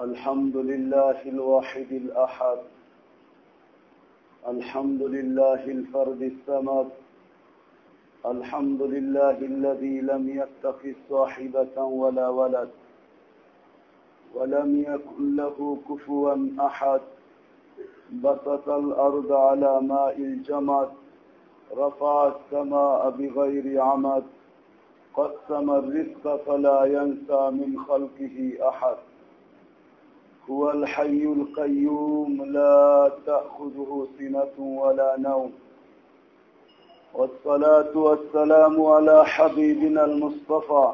الحمد لله الواحد الأحد. الحمد لله الفرد السمد. الحمد لله الذي لم يتخذ صاحبة ولا ولد. ولم يكن له كفوا أحد. بسط الأرض على ماء الجمد. رفع السماء بغير عمد. قسم الرزق فلا ينسى من خلقه أحد. هو الحي القيوم لا تأخذه سنة ولا نوم. والصلاة والسلام على حبيبنا المصطفى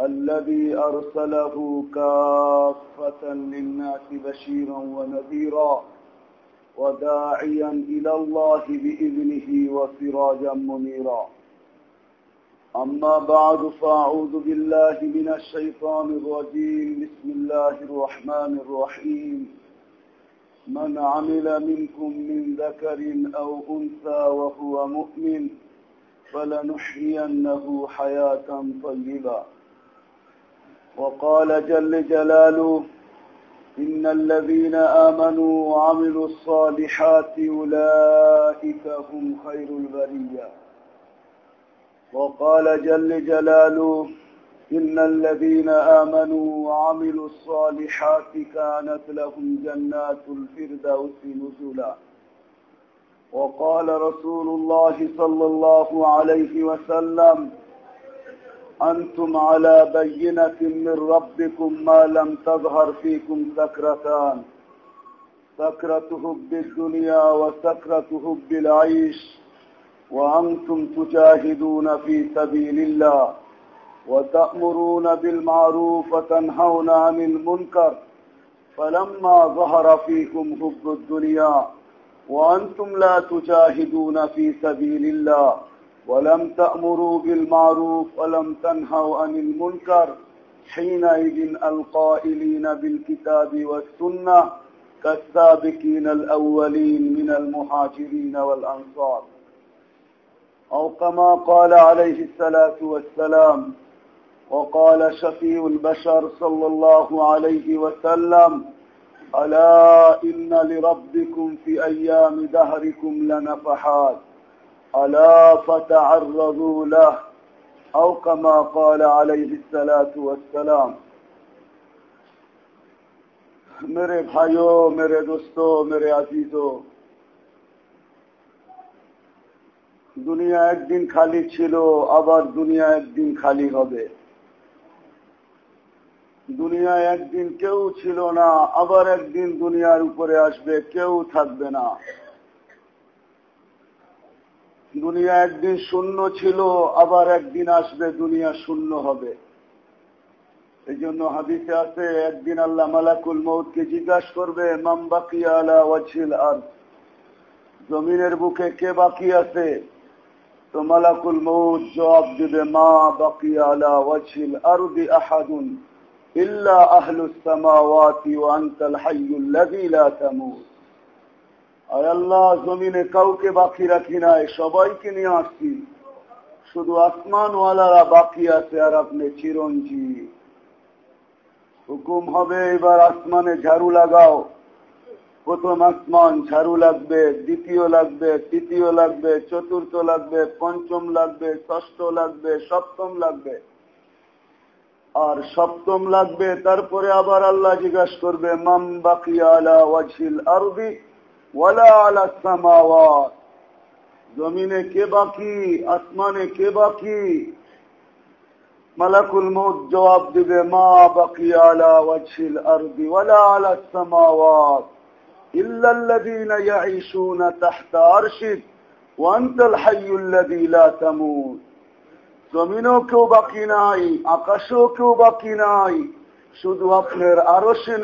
الذي أرسله كافة للناس بشيرا ونذيرا وداعيا إلى الله بإذنه وسراجا منيرا. أما بعد فأعوذ بالله من الشيطان الرجيم. بسم الله الرحمن الرحيم. من عمل منكم من ذكر أو أنثى وهو مؤمن فلنحيينه حياة طيبة. وقال جل جلاله إن الذين آمنوا وعملوا الصالحات أولئك هم خير البرية. وقال جل جلاله إن الذين آمنوا وعملوا الصالحات كانت لهم جنات الفردوس نزلا. وقال رسول الله صلى الله عليه وسلم أنتم على بينة من ربكم ما لم تظهر فيكم سكرتان سكرة حب الدنيا وسكرة حب العيش. وأنتم تجاهدون في سبيل الله وتأمرون بالمعروف وتنهون عن المنكر فلما ظهر فيكم حب الدنيا وأنتم لا تجاهدون في سبيل الله ولم تأمروا بالمعروف ولم تنهوا عن المنكر حينئذ القائلين بالكتاب والسنة كالسابقين الأولين من المهاجرين والأنصار أو كما قال عليه الصلاة والسلام وقال شفي البشر صلى الله عليه وسلم ألا إن لربكم في أيام دهركم لنفحات ألا فتعرضوا له أو كما قال عليه الصلاة والسلام. میرے بھائیوں میرے دوستوں میرے عزیزوں দুনিয়া একদিন খালি ছিল, আবার দুনিয়া একদিন খালি হবে। দুনিয়া একদিন কেউ ছিল না, আবার একদিন দুনিয়ার উপরে আসবে, কেউ থাকবে না। দুনিয়া একদিন শূন্য ছিল, আবার একদিন আসবে, দুনিয়া শূন্য হবে। এই জন্য হাদিসে আছে, একদিন আল্লাহ মালাকুল মৌতকে জিজ্ঞাসা করবে মামবাকি আলা ওয়াছিল আর জমিনের বুকে কে বাকি আছে? তো মালাকুল মৌত জবাব দিবে, মা বাকি আলা ওয়াছিল আরদি আহাদুন ইল্লা আহলুস সামাওয়াতি ওয়া আনতাল হাইয়ুল লাযী লা তামুত। আয় আল্লাহ, জমিনে কাউকে বাকি রাখি নাই, সবাইকে নিয়ে আসছি। শুধু আসমানওয়ালারা বাকি আছে আর আপনি চিরঞ্জীব। হুকুম হবে, এবার আসমানে ঝাড়ু লাগাও। প্রথম আসমান, ঝাড়ু লাগবে, দ্বিতীয় লাগবে, তৃতীয় লাগবে, চতুর্থ লাগবে, পঞ্চম লাগবে, ষষ্ঠ লাগবে, সপ্তম লাগবে। আর সপ্তম লাগবে, তারপরে আবার আল্লাহ জিজ্ঞাসা করবে মাম বাকি আলা জমিনে কে বাকি, আসমানে কে বাকি? মালাকুল মৌত জবাব দিবে, মা বাকি আলা ওয়াজিল আরবি ওয়ালা আলা সামাওয়াত। ইল্লাল্লাযীনা শুধু আপনার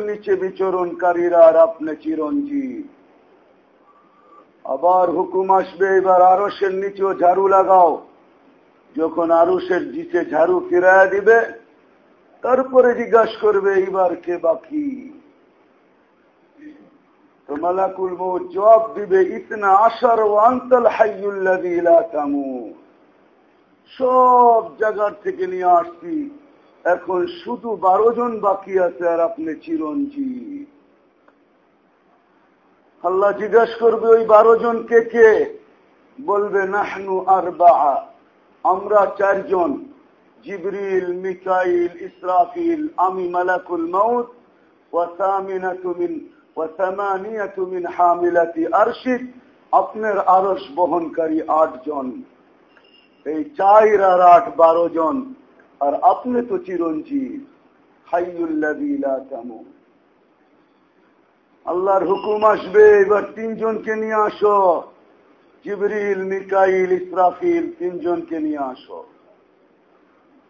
নিচে আপনি চিরঞ্জি আবার হুকুম আসবে, এবার আরসের নিচেও ঝাড়ু লাগাও। যখন আরসের নিচে ঝাড়ু ফিরাইয়া দিবে, তারপরে জিজ্ঞাসা করবে এবার কে বাকি? মালাকুল জবাব দিবে, ইতনা সব জায়গার থেকে নিয়ে আসছি। এখন শুধু বারো জন বাকি আছে আর আপনি চিরঞ্জীব। আল্লাহ জিজ্ঞাসা করবে, ওই বারো জন কে? কে বলবে, নাহনু আর বাহা আমরা চারজন, জিবরিল, মিকাইল, ইসরাফিল, আমি মালাকুল মৌত আপনার আরস বহনকারী আট জন এই চার আর আট বারো জন। আর আপনি তো চিরঞ্জীব। আল্লাহর হুকুম আসবে, এবার তিনজনকে নিয়ে আসো। জিবরিল, মিকাইল, ইসরাফিল, তিনজনকে নিয়ে আসো।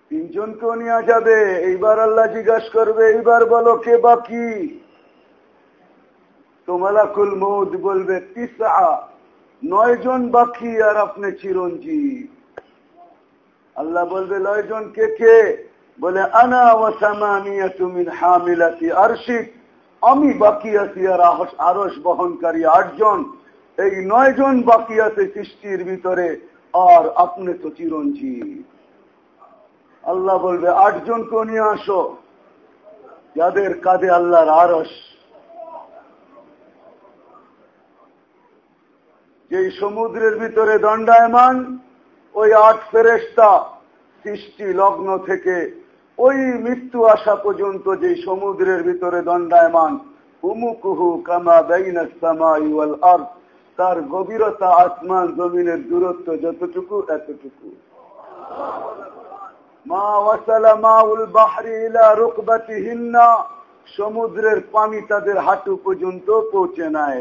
তিনজনকেও নিয়ে যাবে। এইবার আল্লাহ জিজ্ঞাসা করবে, এইবার বলো কে বাকি? তো মালাকুল মৌদ বলবে তিসা নয় জন বাকি আর আপনি চিরঞ্জীব। আল্লাহ বলবে, নয় জন কে কে? বলে, আনা ওয়াসামানিয়া তুমিন হামিলাতি আরশিক। আমি বাকি আছি আর আরস বহনকারী আটজন। এই নয় জন বাকি আছে সৃষ্টির ভিতরে, আর আপনি তো চিরঞ্জীব। আল্লাহ বলবে আটজনকে নিয়ে আসো। যাদের কাঁধে আল্লাহর আরস যেই সমুদ্রের ভিতরে দণ্ডায়মান, ওই আট ফেরেস্তা সৃষ্টি লগ্ন থেকে ওই মৃত্যু আসা পর্যন্ত যে সমুদ্রের ভিতরে দণ্ডায়মান উমুকুহু কামা বেইনাল আর তার গভীরতা আসমান জমিনের দূরত্ব যতটুকু, এতটুকু। মা ওয়াসালা মাউল বাহরি ইলা রুকবাতিহিন্না, সমুদ্রের পানি তাদের হাঁটু পর্যন্ত পৌঁছে নাই।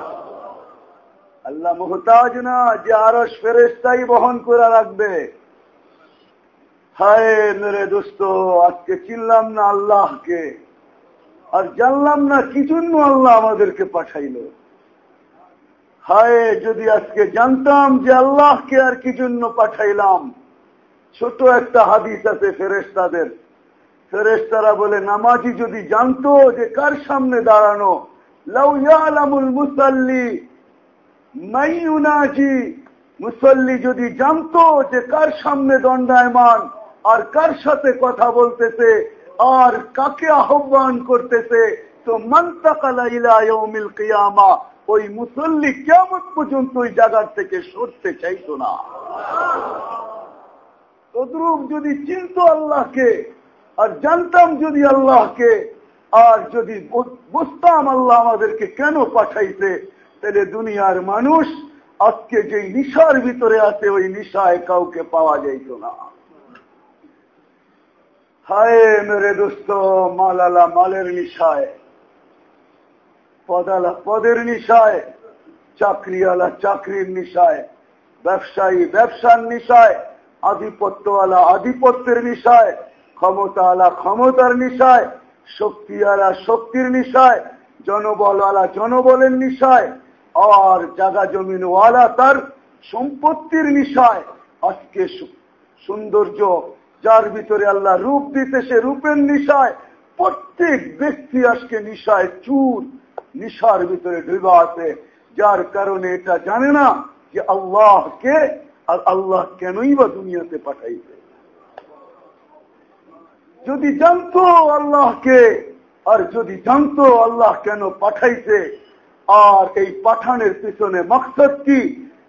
আল্লাহ মোহতাজ না যে আরস ফেরেস্তাই বহন করে রাখবে। হায় দোস্ত, আজকে চিনলাম না আল্লাহকে। আর জানলাম না কি জন্য আল্লাহ আমাদেরকে পাঠাইল। হায়, যদি আজকে জানতাম যে আল্লাহকে আর কি জন্য পাঠাইলাম। ছোট একটা হাদিস আছে ফেরেস্তাদের ফেরেস্তারা বলে, নামাজি যদি জানতো যে কার সামনে দাঁড়ানো লাউয়ালামুল মুসাল্লি মাইউনাজি মুসল্লি যদি জানতো যে কার সামনে দণ্ডায়মান আর কার সাথে কথা বলতেছে আর কাকে আহ্বান করতেছে, তো মন্তাকালা ওই মুসল্লি কেমন পর্যন্ত ওই জায়গার থেকে সরতে চাইতো না। তদ্রুপ যদি চিনত আল্লাহকে আর জানতাম যদি আল্লাহকে, আর যদি বুঝতাম আল্লাহ আমাদেরকে কেন পাঠাইছে তাহলে দুনিয়ার মানুষ আজকে যে নিশার ভিতরে আছে, ওই নিশায় কাউকে পাওয়া যাইত না। হায় মেরে দোস্ত, মালালা মালের নিশায়, পদালা পদের নিশায়, চাকরিওয়ালা চাকরির নিশায়, ব্যবসায়ী ব্যবসার নিশায়, আধিপত্যওয়ালা আধিপত্যের নিশায়, ক্ষমতাওয়ালা ক্ষমতার নিশায়, শক্তিওয়ালা শক্তির নিশায়, জনবলওয়ালা জনবলের নিশায় আর জাগা জমিনওয়ালা তার সম্পত্তির নিশায় আজকে সৌন্দর্য যার ভিতরে আল্লাহ রূপ দিতে সে রূপের নিশায়, প্রত্যেক ব্যক্তি আজকে নিশায় চুর, নিশার ভিতরে ডুবা আছে। যার কারণে এটা জানে না যে আল্লাহকে আর আল্লাহ কেনই বা দুনিয়াতে পাঠাইবে। যদি জানতো আল্লাহকে, আর যদি জানতো আল্লাহ কেন পাঠাইছে আর এই পাঠানের পিছনে মকসদ কি?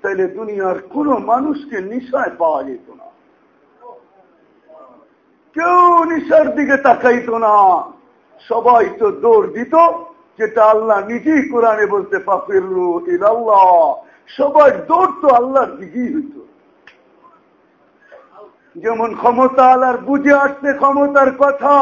তাহলে দুনিয়ার কোন মানুষকে নিশায় পাওয়া যেত না। কেউ নিশার দিকে তাকাইত না। সবাই তো দৌড় দিত, যেটা আল্লাহ নিজেই কোরআনে বলতে পাফিরু ইলাল্লাহ। সবাই দৌড় তো আল্লাহর দিকেই হইত। যেমন ক্ষমতা আলার বুঝে আসছে ক্ষমতার কথা,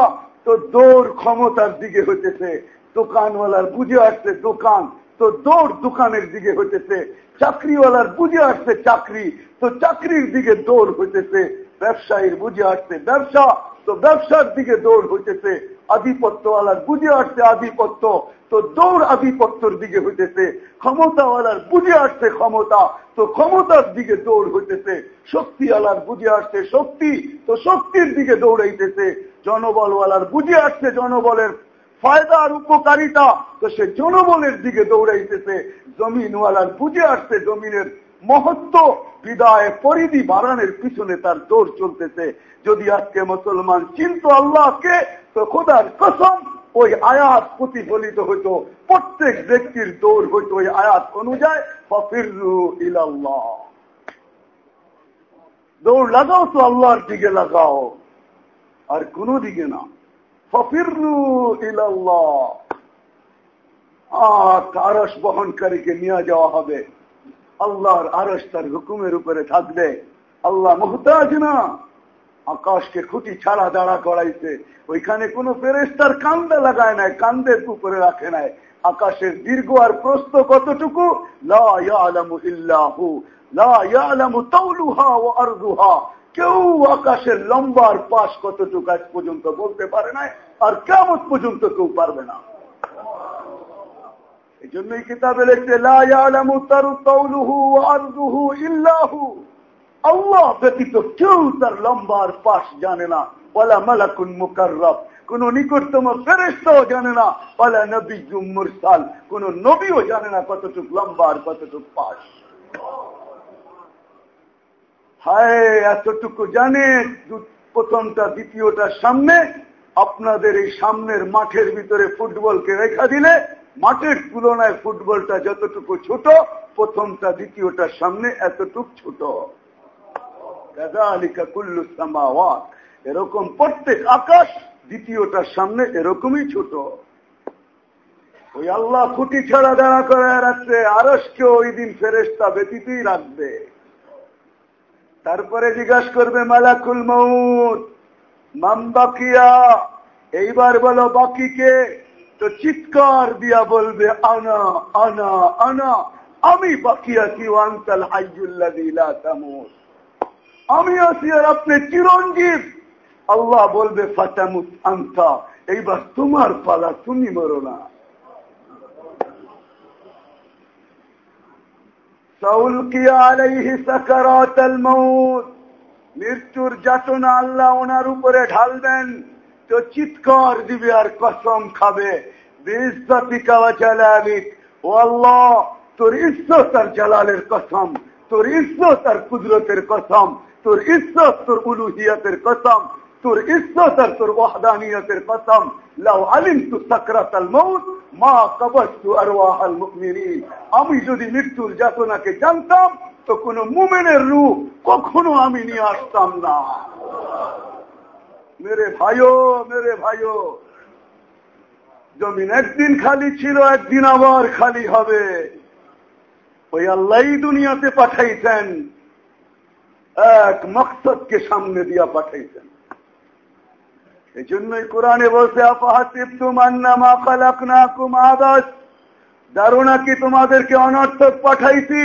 তো দৌড় ক্ষমতার দিকে হইতেছে। দোকানওয়ালার বুঝে আসছে দোকান তো দৌড় দোকানের দিকে হইতেছে, চাকরিওয়ালার বুঝে আসছে চাকরি, তো চাকরির দিকে দৌড় হইতেছে, ব্যবসায়ীর বুঝে আসছে ব্যবসা, তো ব্যবসার দিকে দৌড় হইতেছে, আধিপত্যওয়ালার বুঝে আসছে আধিপত্য, তো দৌড় আধিপত্যর দিকে হইতেছে, ক্ষমতাওয়ালার বুঝে আসছে ক্ষমতা, তো ক্ষমতার দিকে দৌড় হইতেছে, শক্তিওয়ালার বুঝে আসছে শক্তি, তো শক্তির দিকে দৌড়াইতেছে, জনবলওয়ালার বুঝে আসছে জনবলের ফায়দার উপকারিতা। তো সে জনবলের দিকে দৌড়াইতেছে, জমিনওয়ালার বুঝে আসছে জমিনের মহত্ব, বিদায় পরিধি বাড়ানোর পিছনে তার দৌড় চলতেছে। যদি আজকে মুসলমান চিন্ত আল্লাহকে, তো খোদার কসম, ওই আয়াত প্রতিফলিত হইতো, প্রত্যেক ব্যক্তির দৌড় হইতো ওই আয়াত অনুযায়ী দৌড় লাগাও তো আল্লাহর দিকে লাগাও, আর কোন দিকে না। আরস বহনকারীকে নিয়ে যাওয়া হবে। আল্লাহর আরস তার হুকুমের উপরে থাকবে। আল্লাহ না। আকাশকে খুঁটি ছাড়া দাঁড়া করাইছে। ওইখানে কোন ফেরেস্তার কান্দে লাগায় নাই, কান্দের উপরে রাখে নাই। আকাশের দীর্ঘ আর প্রস্ত কতটুকু? কেউ আকাশের লম্বার পাশ কতটুকু আজ পর্যন্ত বলতে পারে নাই, আর কেমন পর্যন্ত কেউ পারবে না। এই জন্যই কিতাবে লিখছে আল্লাহ ব্যতীত কেউ তার লম্বার পাশ জানে না। বলা মালাকুন মুকাররব। কোন নিকটতম ফেরেস্তাও জানে না। বলা নবী মুরসাল। কোন নবীও জানে না কতটুক লম্বা আর কতটুক পাশ। হায়, এতটুকু জানে প্রথমটা দ্বিতীয়টার সামনে, আপনাদের এই সামনের মাঠের ভিতরে ফুটবলকে রেখা দিলে, মাঠের তুলনায় ফুটবলটা যতটুকু ছোট, প্রথমটা দ্বিতীয়টার সামনে এতটুক ছোট। এরকম প্রত্যেক আকাশ দ্বিতীয়টার সামনে এরকমই ছোট। ওই আল্লাহ খুঁটি ছাড়া দাঁড়া করে রাখছে আরসকে ওই দিন ফেরেস্তা ব্যতীতই রাখবে। তারপরে জিজ্ঞাসা করবে, মালাকুল মৌত মাম বাকিয়া? এইবার বলো বাকিকে তো চিৎকার দিয়া বলবে, আনা আনা আনা, আমি বাকি আছি ওয়ান্তাল হাইজুল্লাহ আমি আছি আর আপনি চিরঞ্জীব। আল্লাহ বলবে, ফাতামুত আন্তা, এইবার তোমার পালা, তুমি মরো না। মৃত্যুর যাতনা আল্লাহ ওনার উপরে ঢালবেন। তো চিৎকার দিবে আর কসম খাবে। ও আল্লাহ, তোর ইজ্জত আর জালালের কসম, তোর ইজ্জত আর কুদরতের কসম, তোর ইজ্জত, তোর উলুহিয়তের কসম তোর ইজ্জত তোর ওয়াহদানিয়তের কসম। লাউ আলিম তু সাকরাতাল মউত, মা কবস্তু আরওয়াহাল মুমিনিন। আমি যদি মৃত্যুর যাতনাকে জানতাম, তো কোন মুমিনের রূপ কখনো আমি নিয়ে আসতাম না। মেরে ভাইও মেরে ভাইও, জমিন একদিন খালি ছিল, একদিন আবার খালি হবে। ওই আল্লাহ দুনিয়াতে পাঠাইছেন এক মকসদকে সামনে দিয়া পাঠাইছেন এই জন্যই কোরআনে বলছে ধারণা কি তোমাদেরকে অনর্থক পাঠাইছি।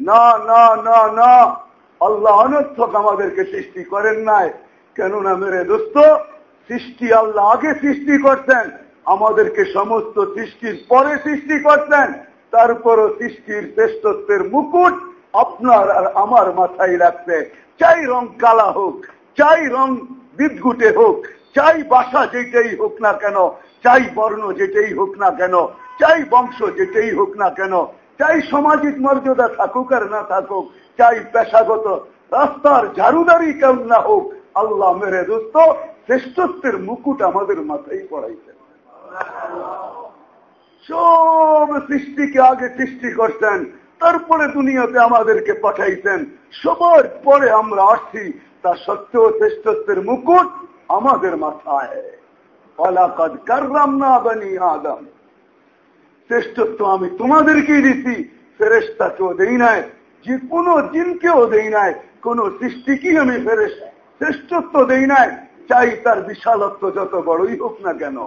না না না না। আল্লাহ অনর্থক আমাদেরকে সৃষ্টি করেন নাই। কেননা মেরে দোস্ত, সৃষ্টি আল্লাহ আগে সৃষ্টি করতেন। আমাদেরকে সমস্ত সৃষ্টির পরে সৃষ্টি করতেন। তারপরও সৃষ্টির শ্রেষ্ঠত্বের মুকুট আপনার আর আমার মাথায় রাখতে। চাই রং কালা হোক, চাই রং বিদ্যুটে হোক, চাই বাসা যেটাই হোক না কেন, চাই বর্ণ যেটাই হোক না কেন, চাই বংশ যেটাই হোক না কেন, চাই সামাজিক মর্যাদা থাকুক আর না থাকুক, চাই পেশাগত রাস্তার ঝাড়ুদারি কেমন না হোক, আল্লাহ মেরে দোস্ত, শ্রেষ্ঠত্বের মুকুট আমাদের মাথায় পড়াইছেন। সব সৃষ্টিকে আগে সৃষ্টি করছেন, তারপরে দুনিয়াতে আমাদেরকে পাঠাইছেন, সবার পরে আমরা আসছি তা সত্ত্বেও শ্রেষ্ঠত্বের মুকুট আমাদের মাথায়। শ্রেষ্ঠত্ব আমি তোমাদেরকেই দিছি ফেরেস্তাকেও দেই নাই যে কোনো জিনকেও দেই নাই, কোন সৃষ্টিকেই আমি ফেরেস শ্রেষ্ঠত্ব দেই নাই, চাই তার বিশালত্ব যত বড়ই হোক না কেন।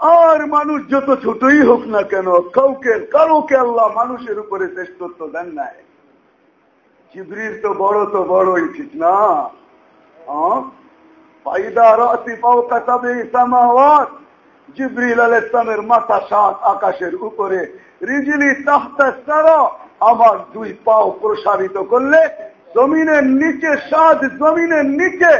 আর মানুষ যত ছোটই হোক না কেন, কাউকে, কারোকে আল্লাহ মানুষের উপরে শ্রেষ্ঠত্ব দেন নাই। জিবরির তো বড় তো বড়ই ঠিক না? মাথা আকাশের উপরে। আমার দুই পাও প্রসারিত করলে নিচে নিচে।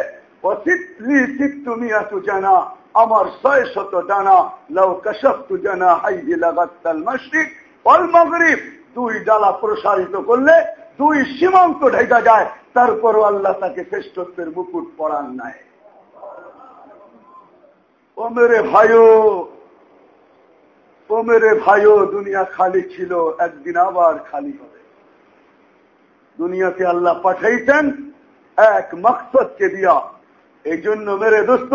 আমার ছয় শত জানা লও কশফতু জানা। হাইজি লাগাত্তাল মশরিক। অল মগরিব। দুই ডালা প্রসারিত করলে দুই সীমান্ত ঢেকা যায়, তারপরও আল্লাহ তাকে শ্রেষ্ঠত্বের মুকুট পড়ান নাই। ও মেরে ভাইও, ও মেরে ভাইও, দুনিয়া খালি ছিল, একদিন আবার খালি হবে। দুনিয়াতে আল্লাহ পাঠাইছেন এক মকসদকে দিয়া। এই জন্য মেরে দোস্ত,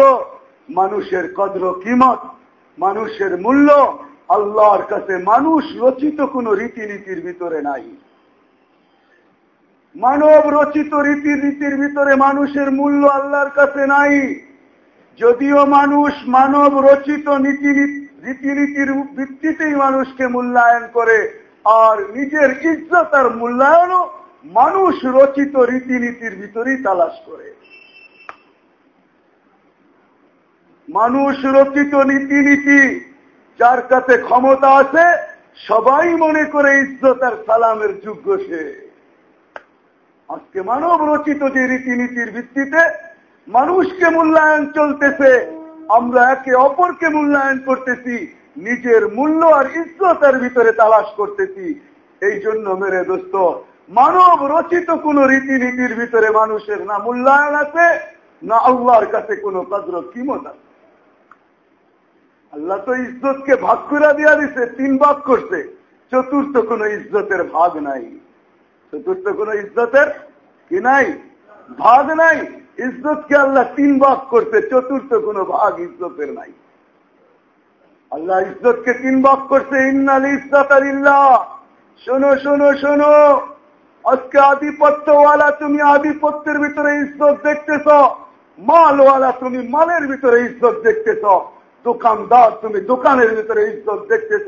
মানুষের কদ্র কিমত, মানুষের মূল্য, আল্লাহর কাছে মানুষ রচিত কোন রীতিনীতির ভিতরে নাই। মানব রচিত রীতি রীতিনীতির ভিতরে মানুষের মূল্য আল্লাহর কাছে নাই। যদিও মানুষ মানব রচিত নীতি রীতিনীতির ভিত্তিতেই মানুষকে মূল্যায়ন করে, আর নিজের ইজ্জত আর মূল্যায়নও মানুষ রচিত রীতিনীতির ভিতরেই তালাশ করে। মানুষ রচিত নীতিনীতি যার কাছে ক্ষমতা আছে, সবাই মনে করে ইজ্জত আর সালামের যোগ্য সে। আজকে মানব রচিত যে রীতিনীতির ভিত্তিতে মানুষকে মূল্যায়ন চলতেছে, আমরা একে অপরকে মূল্যায়ন করতেছি, নিজের মূল্য আর ইজ্জতের ভিতরে তালাশ করতেছি। এই জন্য মেরে দোস্ত, মানব রচিত কোন রীতিনীতির ভিতরে মানুষের না মূল্যায়ন আছে, না আল্লাহর কাছে কোন কদ্র কিমত আছে। আল্লাহ তো ইজ্জতকে ভাগ করে দিয়া দিছে, তিন ভাগ করছে, চতুর্থ কোন ইজ্জতের ভাগ নাই। চতুর্থ কোন ইজ্জতের কি নাই? ভাগ নাই। ইজ্জতকে আল্লাহ তিন ভাগ করছে, চতুর্থ কোন ভাগ ইজ্জতের নাই। আল্লাহ ইজ্জতকে তিন ভাগ করছে, ইন্নাল ইজ্জত আলিল্লাহ। শোনো শোনো শোনো। আজকে আধিপত্যওয়ালা তুমি আধিপত্যের ভিতরে ইজ্জত দেখতেছ, মালওয়ালা তুমি মালের ভিতরে ইজ্জত দেখতেছ, দোকানদার তুমি দোকানের ভিতরে ইজ্জত দেখতেছ,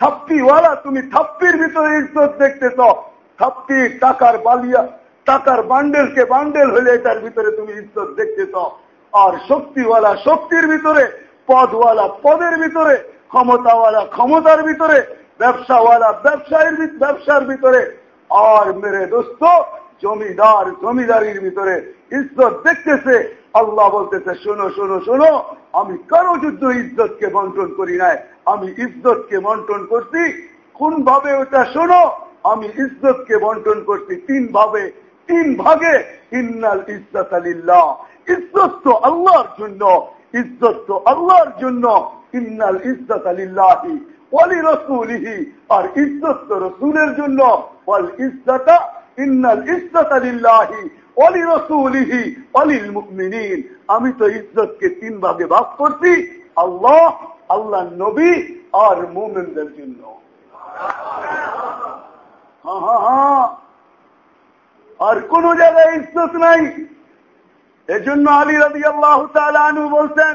থাপ্পিওয়ালা তুমি থাপ্পির ভিতরে ইজ্জত দেখতেছ থাপ্পি, টাকার বালিয়া, টাকার বান্ডেলকে বান্ডেল হলে এটার ভিতরে তুমি ইজ্জত দেখতেছ আর শক্তিওয়ালা শক্তির ভিতরে, পদওয়ালা পদের ভিতরে, ক্ষমতাওয়ালা ক্ষমতার ভিতরে, ব্যবসাওয়ালা ব্যবসায়ের ব্যবসার ভিতরে। আর মেরে দোস্ত, জমিদার জমিদারির ভিতরে ইজ্জত দেখতেছে। আল্লাহ বলতেছে, শোনো শোনো শোনো, আমি কারও যুদ্ধ ইজ্জতকে বন্টন করি নাই। আমি ইজ্জতকে বন্টন করছি। কোন ভাবে ওটা শোনো আমি ইজ্জতকে বন্টন করছি তিন ভাবে। তিন ভাগে ইন্নাল ইজ্জত আলিল্লাহ। ইজ্জত তো আল্লাহর জন্য। ইজ্জত তো আল্লাহর জন্য। ইন্নাল ইজ্জত আলিল্লাহি ওয়ালি রসুলিহি। আর ইজ্জত তো রসুলের জন্য। ওয়াল ইজ্জতা ইন্নাল ইজ্জত আলিল্লাহি অলি রসুলিহি অলিল মুকমিনিন আমি তো ইজ্জতকে তিন ভাগে ভাগ করছি। আল্লাহ আল্লাহ নবী আর মোমেনদের জন্য। আর কোন জায়গায় ইজ্জত নাই। এজন্য আলী রবি আল্লাহ তালু বলছেন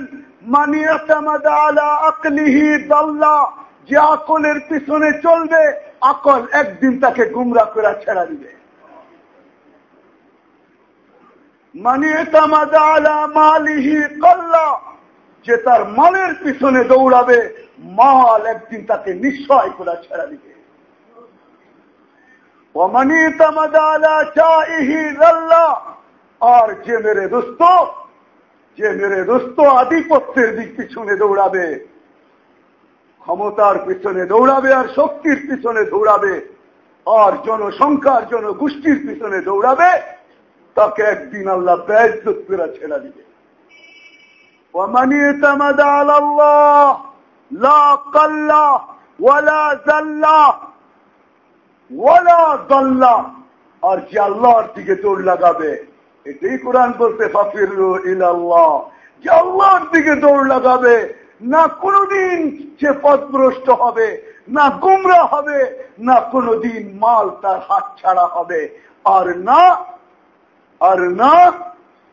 যে আকলের পিছনে চলবে, আকল একদিন তাকে গুমরা করে ছেড়া দিবে। যে তার মালের পিছনে দৌড়াবে, মাল একদিন তাকে নিশ্চয় করে ছেড়া দিবে। ওমানি তমদালা চাহি রাল্লা আর যে মেরে দোস্ত, যে মেরে দোস্ত আধিপত্যের দিক পিছনে দৌড়াবে, ক্ষমতার পিছনে দৌড়াবে আর শক্তির পিছনে দৌড়াবে, আর জনসংখ্যার জনগোষ্ঠীর পিছনে দৌড়াবে, তাকে একদিন আল্লাহ ব্যয়যুত ছেড়া দিবে। আল্লাহ আর যে আল্লাহর দিকে দৌড় লাগাবে? এটাই কোরআন বলতে ফাফিরু ইলাল্লাহ। যে আল্লাহর দিকে দৌড় লাগাবে, না কোনদিন সে পথভ্রষ্ট হবে, না গুমরা হবে, না কোনদিন মাল তার হাত ছাড়া হবে। আর না আর না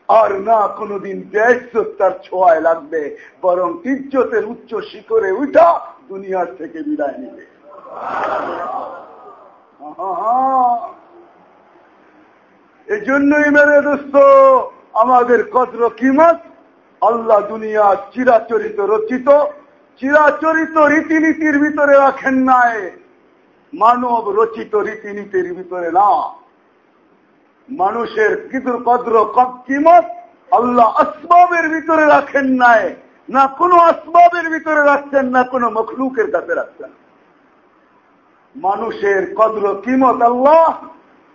আর না কোনদিন ব্যয়সত তার ছোঁয়ায় লাগবে, বরং ইজ্জতের উচ্চ শিখরে উঠা দুনিয়ার থেকে বিদায় নেবে। এই জন্যই মেরে দোস্ত, আমাদের কদ্র কিমত, আল্লাহ দুনিয়া চিরাচরিত রচিত, চিরাচরিত রীতিনীতির ভিতরে রাখেন নাই। মানব রচিত রীতিনীতির ভিতরে না। মানুষের কিদুর কদ্র কিমত আল্লাহ আসবাবের ভিতরে রাখেন নাই। না কোনো আসবাবের ভিতরে রাখছেন, না কোনো মখলুকের কাছে রাখছেন। মানুষের কদ্র কিমত আল্লাহ।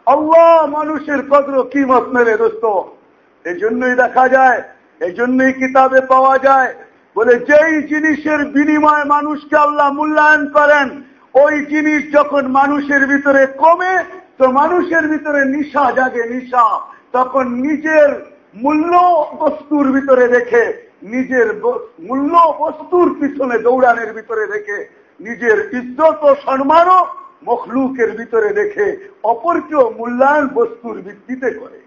আল্লাহ মানুষের কদ্র কিমত মেরে দোস্ত। এই জন্যই দেখা যায় এই জন্যই কিতাবে পাওয়া যায় বলে যেই জিনিসের বিনিময়ে মানুষকে আল্লাহ মূল্যায়ন করেন, ওই জিনিস যখন মানুষের ভিতরে কমে, তো মানুষের ভিতরে নিশা জাগে নিশা। তখন নিজের মূল্য বস্তুর ভিতরে রেখে, নিজের মূল্য বস্তুর পিছনে দৌড়ানের ভিতরে রেখে নিজের ইজ্জত ও সম্মানও মখলুকের ভিতরে রেখে অপরকেও মূল্যায়ন বস্তুর ভিত্তিতে করে।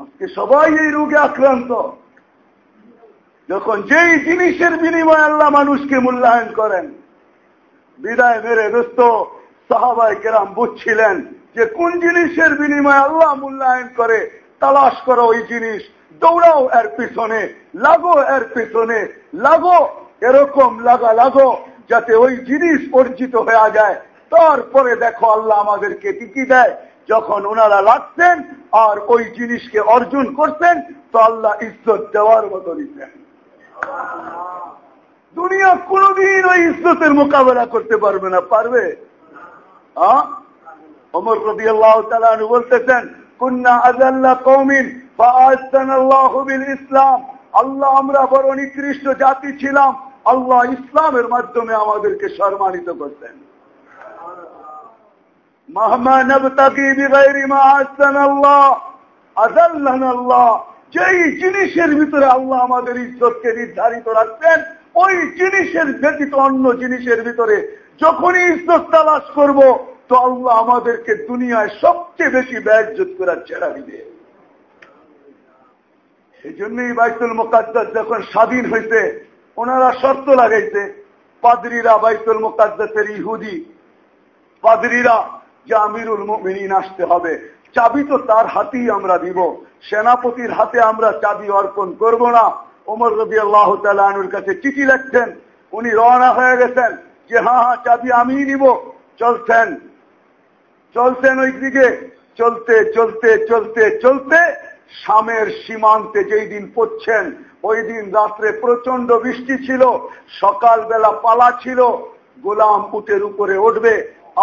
আজকে সবাই এই রোগে আক্রান্ত। যখন যেই জিনিসের বিনিময়ে আল্লাহ মানুষকে মূল্যায়ন করেন, বিদায় মেরে দোস্ত, সাহাবাই কেরাম বুঝছিলেন যে কোন জিনিসের বিনিময়ে আল্লাহ মূল্যায়ন করে, তালাশ করো ওই জিনিস, দৌড়াও এর পিছনে, লাগো এর পিছনে, লাগো এরকম লাগা লাগো যাতে ওই জিনিস অর্জিত হয়ে যায়। তারপরে দেখো আল্লাহ আমাদেরকে টিকি দেয়। যখন ওনারা লাগতেন আর ওই জিনিসকে অর্জন করতেন তো আল্লাহ ইজ্জত দেওয়ার মতো নিতেন দুনিয়া কোনদিন ওই ইজ্জতের মোকাবেলা করতে পারবে না, পারবে? অমর রবি আল্লাহ বলতেছেন, কুন্না আজাল্লা কৌমিন বা আজান আল্লাহ ইসলাম। আল্লাহ, আমরা বড় নিকৃষ্ট জাতি ছিলাম। আল্লাহ ইসলামের মাধ্যমে আমাদেরকে সম্মানিত করতেন। যেই জিনিসের ভিতরে আল্লাহ আমাদের ইজ্জতকে নির্ধারিত রাখতেন, ওই জিনিসের ব্যতীত অন্য জিনিসের ভিতরে যখনই ইজ্জত তালাশ করব, তো আল্লাহ আমাদেরকে দুনিয়ায় সবচেয়ে বেশি ব্যয়জত করার ছেড়া দিবে। এই জন্যই বাইতুল মোকাদ্দাস যখন স্বাধীন হয়েছে ওনারা শর্ত লাগাইছে, পাদরিরা বাইতুল মোকাদ্দাসের ইহুদি। পাদরিরা যে আমিরুল মিনীন আসতে হবে, চাবি তো তার হাতেই আমরা দিব। সেনাপতির হাতে আমরা চাবি অর্পণ করব না। ওমর রবি আল্লাহ তালুর কাছে চিঠি লিখছেন, উনি রওনা হয়ে গেছেন যে হ্যাঁ হ্যাঁ চাবি আমিই নিব। চলছেন। চলছেন ওই দিকে চলতে চলতে চলতে চলতে, শামের সীমান্তে যেই দিন পড়ছেন ওই দিন রাত্রে প্রচণ্ড বৃষ্টি ছিল, সকালবেলা পালা ছিল, গোলাম উটের উপরে উঠবে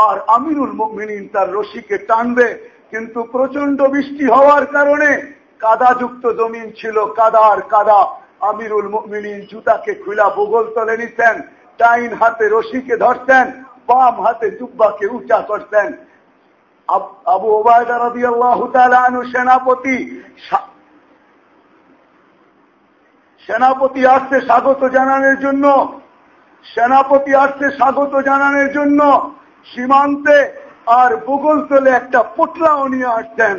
আর আমিরুল মিনিন তার রশিকে টানবে। কিন্তু প্রচণ্ড বৃষ্টি হওয়ার কারণে কাদাযুক্ত জমিন ছিল কাদার কাদা। আমিরুল মিনিন জুতাকে খুলা বগল তলে নিতেন টাইন হাতে রশিকে ধরতেন, বাম হাতে জুব্বাকে উঁচা করতেন। আবু ওবায়দা রবি আল্লাহ সেনাপতি সেনাপতি আসছে স্বাগত জানানোর জন্য, সেনাপতি আসছে স্বাগত জানানোর জন্য সীমান্তে আর বগল একটা পোটলাও নিয়ে আসছেন।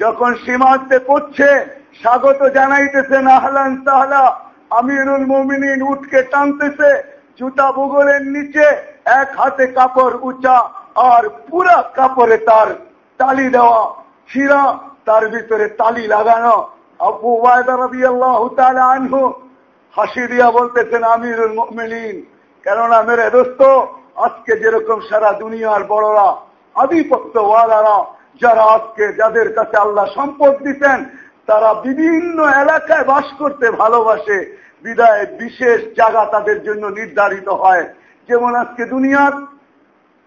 যখন সীমান্তে পড়ছে, স্বাগত জানাইতেছেন, আহলান তাহলা, আমিরুল মমিনিন উঠকে টানতেছে, জুতা বগলের নিচে এক হাতে কাপড় উঁচা আর পুরা কাপড়ে তার তালি দেওয়া ছিঁড়া তার ভিতরে তালি লাগানো আবু আনহু হাসি দিয়া বলতেছেন, আমিরুল মিলিন কেননা মেরে দোস্ত, আজকে যেরকম সারা দুনিয়ার বড়রা আধিপত্যওয়ালারা যারা আজকে যাদের কাছে আল্লাহ সম্পদ দিতেন, তারা বিভিন্ন এলাকায় বাস করতে ভালোবাসে, বিদায় বিশেষ জায়গা তাদের জন্য নির্ধারিত হয়। যেমন আজকে দুনিয়ার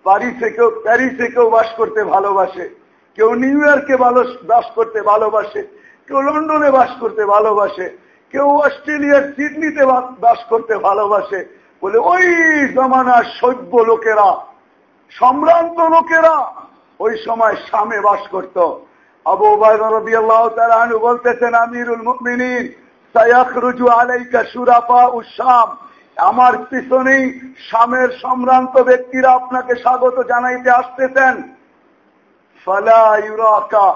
বাড়ি থেকেও, প্যারিসে কেউ বাস করতে ভালোবাসে, কেউ নিউ ইয়র্কে বাস করতে ভালোবাসে কেউ লন্ডনে বাস করতে ভালোবাসে, কেউ অস্ট্রেলিয়ার সিডনিতে বাস করতে ভালোবাসে বলে, ওই জমানার সভ্য লোকেরা, সম্ভ্রান্ত লোকেরা ওই সময় সামে বাস করত। আবু রবি আল্লাহ তালু বলতেছেন, আমিরুল সায়াখরুজু আলাইকা সুরাপা উসাম আমার পিছনেই সামের সম্ভ্রান্ত ব্যক্তিরা আপনাকে স্বাগত জানাইতে আসতেছেন। ফলা ইউরাকা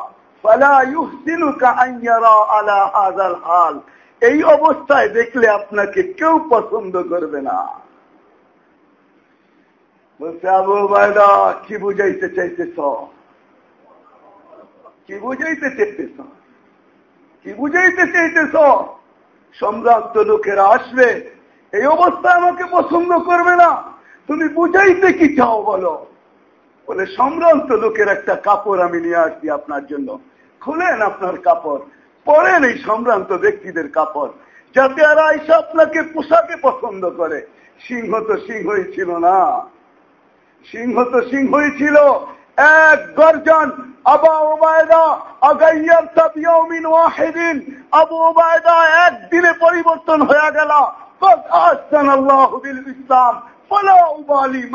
এই অবস্থায় দেখলে আপনাকে কেউ পছন্দ করবে না। বলছে, আবু বায়দা কি বুঝাইতে চাইতেছ? কি বুঝাইতে চাইতেছ? কি বুঝাইতে চাইতেছ? সম্ভ্রান্ত লোকেরা আসবে, এই অবস্থা আমাকে পছন্দ করবে না। তুমি বুঝাইতে কি চাও বলো? বলে, সম্ভ্রান্ত লোকের একটা কাপড় আমি নিয়ে আসছি আপনার জন্য। খুলেন আপনার কাপড়। পরেন এই সম্ভ্রান্ত ব্যক্তিদের কাপড়, যাতে আর আইসা আপনাকে পোশাকে পছন্দ করে। সিংহ তো সিংহই ছিল না। সিংহ তো সিংহই ছিল। এক গর্জন, আবা একদিনে পরিবর্তন হয়ে গেল। ইসলাম। উবালি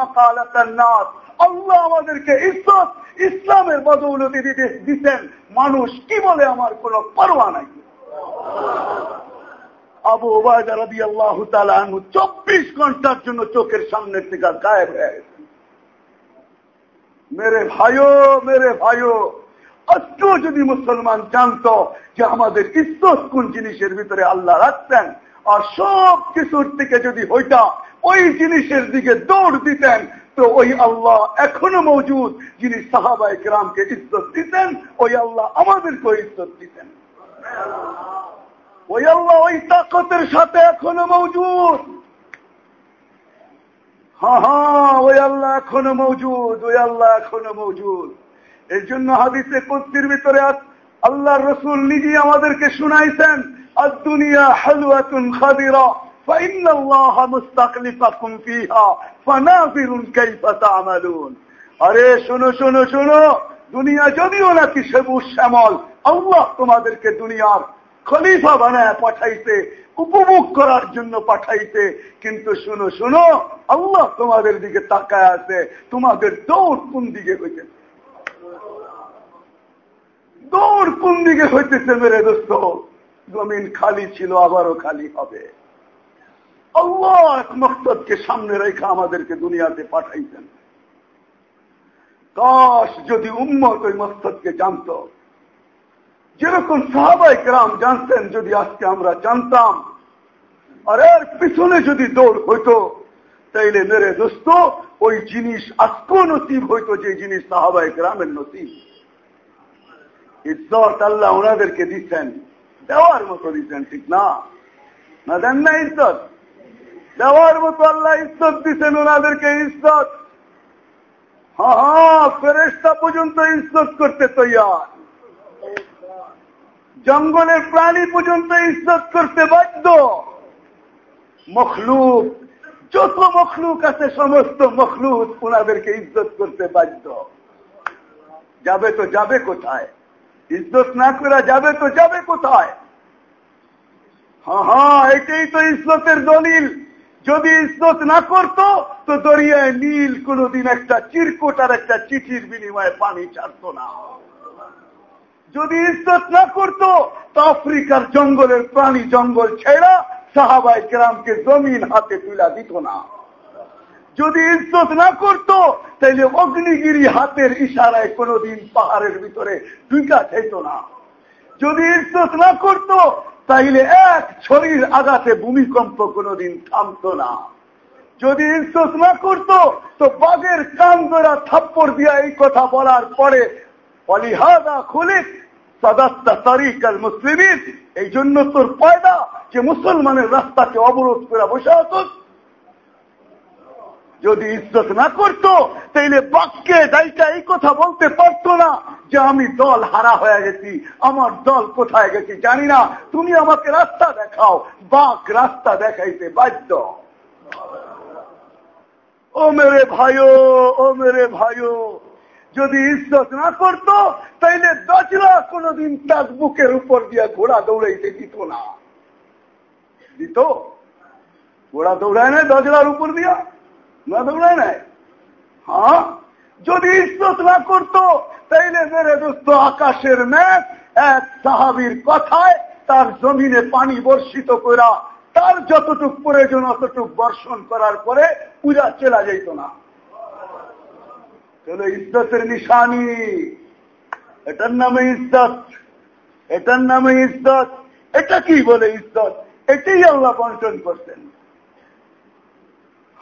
নাস। আল্লাহ আমাদেরকে ইজ্জত, ইসলামের বদৌলতি দিতে দিচ্ছেন মানুষ কি বলে আমার কোনো পরোয়া নাই। আবু ওবায়দা রবি আল্লাহ চব্বিশ ঘণ্টার জন্য চোখের সামনের থেকে গায়েব হয়ে গেছে। মেরে ভাইও মেরে ভাইও আজকেও যদি মুসলমান জানত যে আমাদের ইজ্জত কোন জিনিসের ভিতরে আল্লাহ রাখতেন, আর সব কিছুর থেকে যদি হইতা, ওই জিনিসের দিকে দৌড় দিতেন তো ওই আল্লাহ এখনও মজুদ যিনি সাহাবাই গ্রামকে ইজ্জত দিতেন, ওই আল্লাহ আমাদেরকে ইজ্জত দিতেন। ওই আল্লাহ ওই তাকতের সাথে এখনও মজুদ। হ্যাঁ হ্যাঁ ওই আল্লাহ এখনও মৌজুদ, ওই আল্লাহ এখনও মৌজুদ। এই জন্য হাদিসে কুস্তির ভিতরে আল্লাহ রসুল নিজে আমাদেরকে শুনাইছেন আর দুনিয়া হালুয়াতুন খাদিরা। فإن الله مستخلفكم فيها فناظر كيف تعملون আরে শোনো শোনো শোনো দুনিয়া যদিও নাকি সবুজ শ্যামল আল্লাহ তোমাদেরকে দুনিয়ার খলিফা বানায় পাঠাইতে উপভোগ করার জন্য পাঠাইতে কিন্তু শুনো শুনো আল্লাহ তোমাদের দিকে তাকায় আছে তোমাদের দৌড় কোন দিকে হইতেছে দৌড় কোন দিকে হইতেছে মেরে দোস্ত জমিন খালি ছিল আবারও খালি হবে আল্লাহ এক মকসদকে সামনে রেখা আমাদেরকে দুনিয়াতে পাঠাইছেন কাশ, যদি উম্মত ওই মকসদকে জানত। যেরকম সাহাবাই গ্রাম জানতেন, যদি আজকে আমরা জানতাম। আর এর পিছনে যদি দৌড় হইতো, তাইলে মেরে দোস্ত, ওই জিনিস আজকেও নসিব হইতো যে জিনিস সাহাবাই গ্রামের নসিব। ইজ্জত আল্লাহ ওনাদেরকে দিচ্ছেন দেওয়ার মতো দিচ্ছেন ঠিক না? না দেন না ইজ্জত? দেওয়ার মতো আল্লাহ ইজ্জত দিচ্ছেন ওনাদেরকে ইজ্জত। ফেরেস্তা পর্যন্ত ইজ্জত করতে তৈয়ার। জঙ্গলের প্রাণী পর্যন্ত ইজ্জত করতে বাধ্য। মখলুক, যত মখলুক আছে, সমস্ত মখলুক ওনাদেরকে ইজ্জত করতে বাধ্য। যাবে তো যাবে কোথায়? ইজ্জত না করা যাবে তো যাবে কোথায়? হ্যাঁ হ্যাঁ এটাই তো ইজ্জতের দলিল। যদি ইজ্জত না করত, তো দরিয়ায় নীল কোনদিন একটা চিরকোট আর একটা চিঠির বিনিময়ে পানি ছাড়ত না। যদি ইজ্জত না করত, তো আফ্রিকার জঙ্গলের প্রাণী জঙ্গল ছেড়া সাহাবাই গ্রামকে জমিন হাতে তুলা দিত না। যদি ইজ্জত না করত, তাইলে অগ্নিগিরি হাতের ইশারায় কোনদিন পাহাড়ের ভিতরে দুইটা খাইত না। যদি ইজ্জত না করত তাইলে এক শরীর আঘাতে ভূমিকম্প কোনদিন থামত না। যদি ইনসোস না করত, তো বাঘের কান ধরা থাপ্পড় দিয়া এই কথা বলার পরে, অলিহাদা খুলিক সদাস্তা আর মুসলিমিন এই জন্য তোর পয়দা যে মুসলমানের রাস্তাকে অবরোধ করে বসে হতো যদি ইজ্জত না করতো, তাইলে বাক্যে দায়িকা এই কথা বলতে পারতো না যে আমি দল হারা হয়ে গেছি, আমার দল কোথায় গেছি জানি না। তুমি আমাকে রাস্তা দেখাও, বাক রাস্তা দেখাইতে বাধ্য। ও মেরে ভাইও, ও মেরে ভাইও, যদি ইজ্জত না করত, তাইলে দজরা কোনদিন তার বুকের উপর দিয়ে ঘোড়া দৌড়াইতে দিত না। দিত? ঘোড়া দৌড়ায় নাই দজরার উপর দিয়া? নাই। হ্যাঁ? যদি ইজ্জত না করত, তাইলে মেরে দোস্ত আকাশের ম্যাচ এক সাহাবির কথায় তার জমিনে পানি বর্ষিত করা তার যতটুক প্রয়োজন অতটুক বর্ষণ করার পরে পূজা চেলা যাইত না। চলো ইজ্জতের নিশানি। এটার নামে ইজ্জত। এটার নামে ইজ্জত। এটা কি বলে ইজ্জত? এটাই আল্লাহ বন্টন করছেন। হ্যাঁ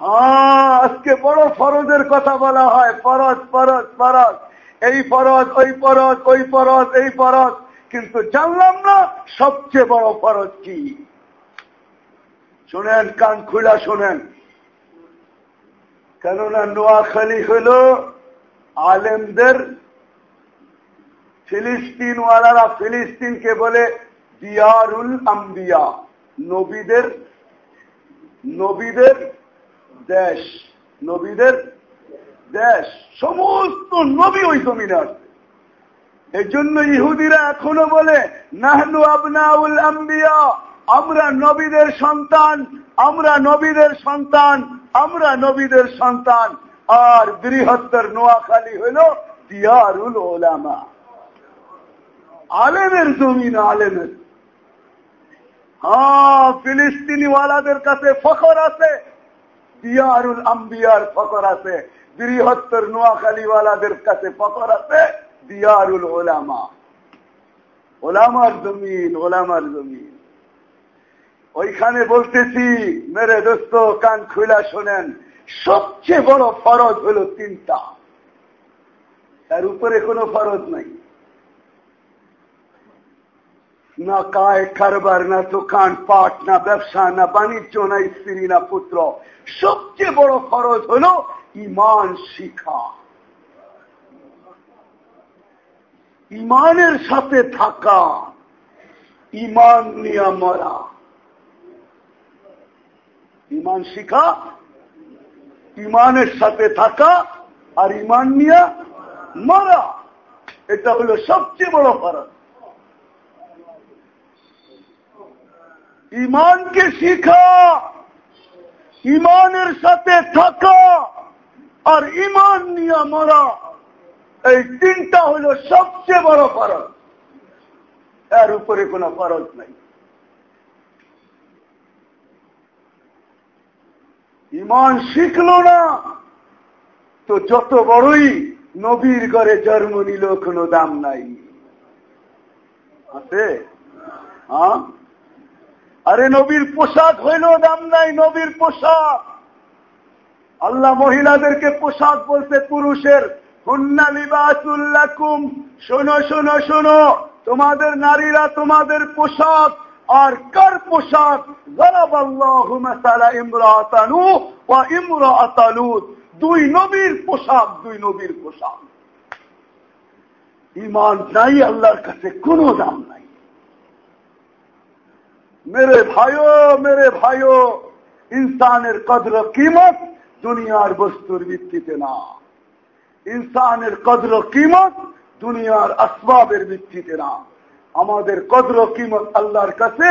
আজকে বড় ফরজের কথা বলা হয়। ফরজ ফরজ ফরজ। এই ফরজ, ওই ফরজ ওই ফরজ, এই ফরজ। কিন্তু জানলাম না সবচেয়ে বড় ফরজ কি। শোনেন, কান খুলা শোনেন। কেননা নোয়াখালী হল আলেমদের ফিলিস্তিনওয়ালারা ফিলিস্তিনকে বলে দিয়ারুল আম্বিয়া। নবীদের নবীদের দেশ, নবীদের দেশ, সমস্ত নবী ওই জমিনে আছে। এই জন্য ইহুদিরা এখনও বলে, নাহনু আবনাউল আম্বিয়া, আমরা নবীদের সন্তান, আমরা নবীদের সন্তান, আমরা নবীদের সন্তান। আর বৃহত্তর নোয়াখালী হইল দিয়ারুল ওলামা। আলেমের জমিন, আলেমের। হ্যাঁ ফিলিস্তিনিওয়ালাদের কাছে ফখর আছে। দিয়ারুল আম্বিয়ার ফখর আছে। বৃহত্তর নোয়াখালীওয়ালাদের কাছে ফখর আছে দিয়ারুল ওলামা। ওলামার জমিন ওলামার জমিন। ওইখানে বলতেছি, মেরে দোস্ত, কান খুলা শোনেন, সবচেয়ে বড় ফরজ হল তিনটা। তার উপরে কোনো ফরজ নাই। না কায় কারবার, না দোকান পাট, না ব্যবসা, না বাণিজ্য, না স্ত্রী, না পুত্র। সবচেয়ে বড় ফরজ হল ইমান শিখা। ইমানের সাথে থাকা, ইমান নিয়ে মরা। ইমান শিখা, ইমানের সাথে থাকা আর ইমান নিয়ে মরা। এটা হলো সবচেয়ে বড় ফরজ। ইমানকে শিখা, ইমানের সাথে থাকা আর ইমান নিয়ে মরা। এই তিনটা হলো সবচেয়ে বড় ফরজ। এর উপরে কোনো ফরজ নাই। ইমান শিখল না, তো যত বড়ই নবীর ঘরে জন্ম নিল কোনো দাম নাই। আছে? হ্যাঁ আরে নবীর পোশাক হইল দাম নাই, নবীর পোশাক। আল্লাহ মহিলাদেরকে পোশাক বলতে পুরুষের, হুন্না শোনো শোনো শোনো, তোমাদের নারীরা তোমাদের পোশাক, আর কার পোশাক? ইমরাতানু বা ইমরাতালুত দুই নবীর পোশাক, দুই নবীর পোশাক। ইমান নাই আল্লাহর কাছে, কোনো দাম নাই। মেরে ভাইও মেরে ভাইও ইনসানের কদর কিমত দুনিয়ার বস্তুর ভিত্তিতে না ইনসানের কদর কিমত দুনিয়ার আসবাবের ভিত্তিতে না আমাদের কদর কিমত আল্লাহর কাছে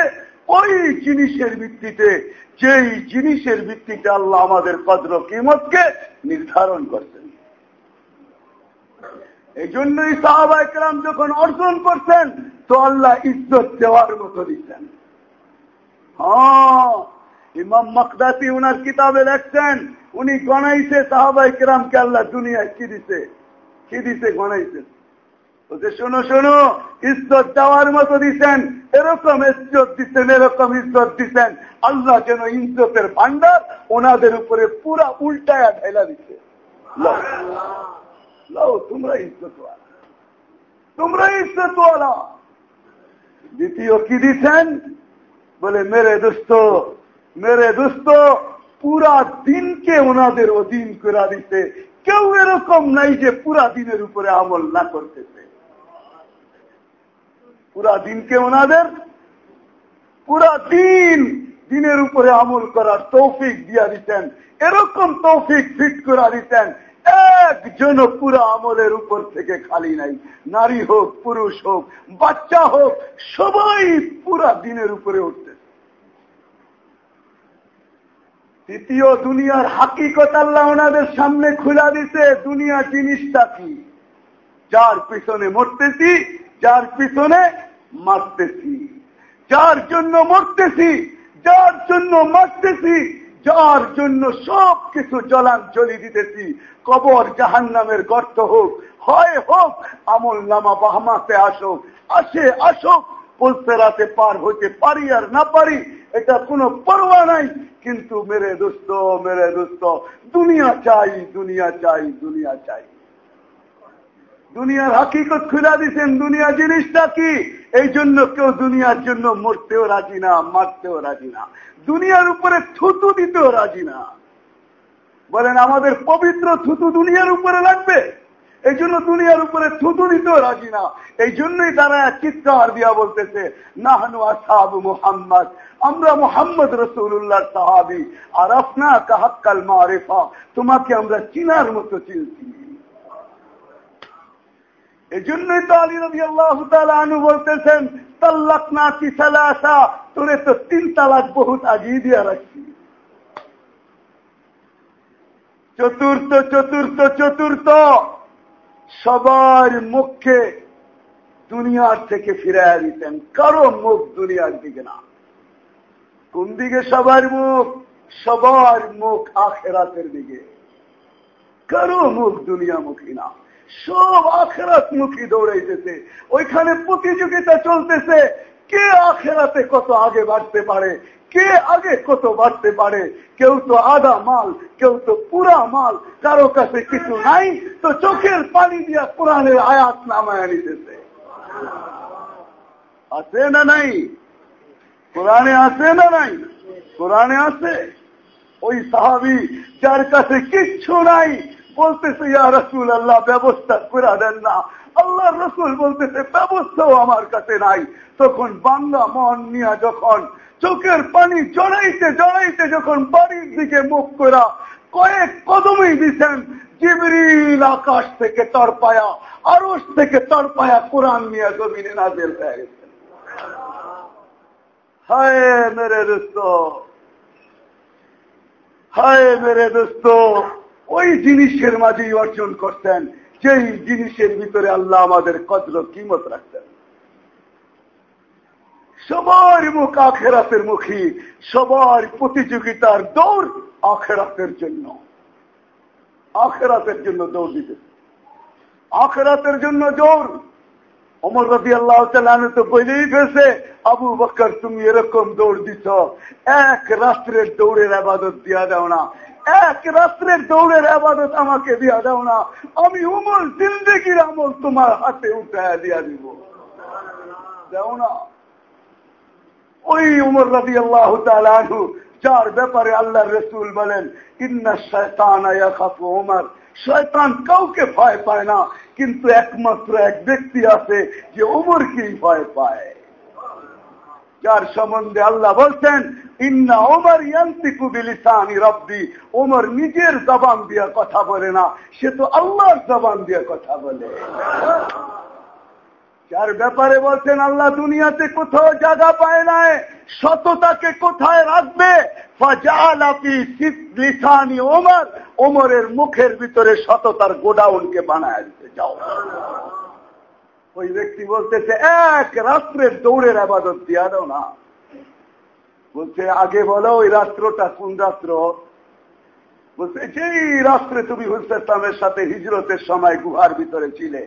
ওই জিনিসের ভিত্তিতে, যেই জিনিসের ভিত্তিতে আল্লাহ আমাদের কদর কিমতকে নির্ধারণ করছেন। এই জন্যই সাহাবা একরাম যখন অর্জন করছেন, তো আল্লাহ ইজ্জত দেওয়ার মতো দিচ্ছেন। ইমাম মকদাসি উনার কিতাবে লেখছেন, উনি গণাইছে সাহাবা একরামকে আল্লাহ দুনিয়ায় কি দিছে? কি দিছে গণাইছেন বলছে, শোনো শোনো, ইজ্জত দেওয়ার মতো দিচ্ছেন এরকম ইজ্জত দিচ্ছেন এরকম ইজ্জত দিচ্ছেন আল্লাহ যেন ইজ্জতের ভান্ডার ওনাদের উপরে পুরা উল্টায়া ঢেলা দিচ্ছে তোমরা ইজ্জতওয়ালা। তোমরা ইজ্জতওয়ালা। দ্বিতীয় কি দিচ্ছেন বলে, মেরে দোস্ত মেরে দোস্ত পুরা দিনকে ওনাদের অধীন করে দিতে কেউ এরকম নাই যে পুরা দিনের উপরে আমল না করতেছে। পুরা দিনকে ওনাদের? পুরা দিন দিনের উপরে আমল করার তৌফিক দিয়া দিতেন। এরকম তৌফিক ফিট করে দিতেন একজন পুরা আমলের উপর থেকে খালি নাই। নারী হোক, পুরুষ হোক, বাচ্চা হোক, সবাই পুরা দিনের উপরে উঠতে তৃতীয় দুনিয়ার হাকিকত আল্লাহ ওনাদের সামনে খুলা দিছে, দুনিয়া জিনিসটা কি? যার পিছনে মরতেছি, যার পিছনে মারতেছি। যার জন্য মরতেছি, যার জন্য মারতেছি, যার জন্য সব কিছু জলাঞ্জলি দিতেছি। কবর জাহান নামের গর্ত হোক, হয় হোক, আমল নামা বাহমাতে আসুক, আসে আসুক, বলতে রাতে পার হইতে পারি আর না পারি এটা কোনো পরোয়া নাই। কিন্তু মেরে দোস্ত মেরে দোস্ত দুনিয়া চাই দুনিয়া চাই দুনিয়া চাই। দুনিয়ার হাকিকত খুলে দিচ্ছেন দুনিয়া জিনিসটা কি? এই জন্য কেউ দুনিয়ার জন্য মরতেও রাজি না, মারতেও রাজি না। দুনিয়ার উপরে থুতু দিতেও রাজি না। বলেন, আমাদের পবিত্র থুতু দুনিয়ার উপরে লাগবে? এই জন্য দুনিয়ার উপরে থুতু দিতেও রাজি না। এই জন্যই তারা চিৎকার দিয়া বলতেছে, নাহানু আসাব মুহাম্মদ আমরা মোহাম্মদ রসুল্লাহ সাহাবি আর আপনা কাহাক্কাল মারেফা, তোমাকে আমরা চিনার মতো চিনছি। এই জন্যই তো আলী রবি আল্লাহ আনু বলতেছেন তাল্লাক না কি সালাসা? তোরে তো তিন তালাক বহুত আগিয়ে দিয়া রাখছি। চতুর্থ চতুর্থ চতুর্থ, সবার মুখে দুনিয়ার থেকে ফিরে দিতেন, কারও মুখ দুনিয়ার দিকে না। কোন দিকে? সবার মুখ সবার মুখ আখেরাতের দিকে। কারও মুখ দুনিয়ামুখী না। সব আখেরাত মুখী দৌড়াইতেছে। ওইখানে প্রতিযোগিতা চলতেছে। কে আখেরাতে কত আগে বাড়তে পারে? কে আগে কত বাড়তে পারে? কেউ তো আধা মাল, কেউ তো পুরা মাল, কারও কাছে কিছু নাই। তো চোখের পানি দিয়া কোরআনের আয়াত নামায় নিতেছে আছে না নাই? কোরআনে আছে না নাই? কোরআনে আছে? ওই সাহাবি যার কাছে কিচ্ছু নাই, বলতেছে, ইয়া রসুল আল্লাহ ব্যবস্থা করে দেন না। আল্লাহ রসুল বলতেছে, ব্যবস্থাও আমার কাছে নাই। তখন বাংলা মন নিয়ে যখন চোখের পানি জড়াইতে জড়াইতে যখন বাড়ির দিকে মুখ করা কয়েক কদমই দিচ্ছেন জিবরিল আকাশ থেকে তরপায়া আরস থেকে তরপায়া কোরআন নিয়ে জমিনে নাজেল হয়ে হায় মেরে দোস্ত। হায় মেরে দোস্ত। ওই জিনিসের মাঝেই অর্জন করতেন, যেই জিনিসের ভিতরে আল্লাহ আমাদের কদ্র কিমত রাখতেন। সবার মুখ আখেরাতের মুখী, সবার প্রতিযোগিতার দৌড় আখেরাতের জন্য। আখেরাতের জন্য দৌড় দিতে আখেরাতের জন্য দৌড় অমর রবি আল্লাহ তো বলেই গেছে, আবু বকর, তুমি এরকম দৌড় দিছ। এক রাত্রের দৌড়ের আবাদত দিয়া দাও না। এক রাত্রের দৌড়ের আবাদত আমাকে দিয়া দাও না। আমি উমর জিন্দগির আমল তোমার হাতে উঠায় দিয়া দিব। দাও না। ওই উমর রবি আল্লাহ তালু যার ব্যাপারে আল্লাহ রসুল বলেন, ইন্না শয়তান ওমর শয়তান কাউকে ভয় পায় না, কিন্তু একমাত্র এক ব্যক্তি আছে যে ওমরকেই ভয় পায়। যার সম্বন্ধে আল্লাহ বলছেন, ইন্না ওমর ইয়ান্তিকু বিলিসানি রব্বি। ওমর নিজের জবান দিয়ে কথা বলে না, সে তো আল্লাহর জবান দিয়ে কথা বলে। যার ব্যাপারে বলছেন, আল্লাহ দুনিয়াতে কোথাও জায়গা পায় নাই, সততাকে কোথায় রাখবে? ওমর, ওমরের মুখের ভিতরে সততার গোডাউনকে বানায় দিতে যাও। ওই ব্যক্তি বলতেছে, এক রাত্রের দৌড়ের আবাদত দিয়া দাও না। বলছে, আগে বলো ওই রাত্রটা কোন রাত্র? বলছে, যেই রাত্রে তুমি হুসের সাথে হিজরতের সময় গুহার ভিতরে ছিলে।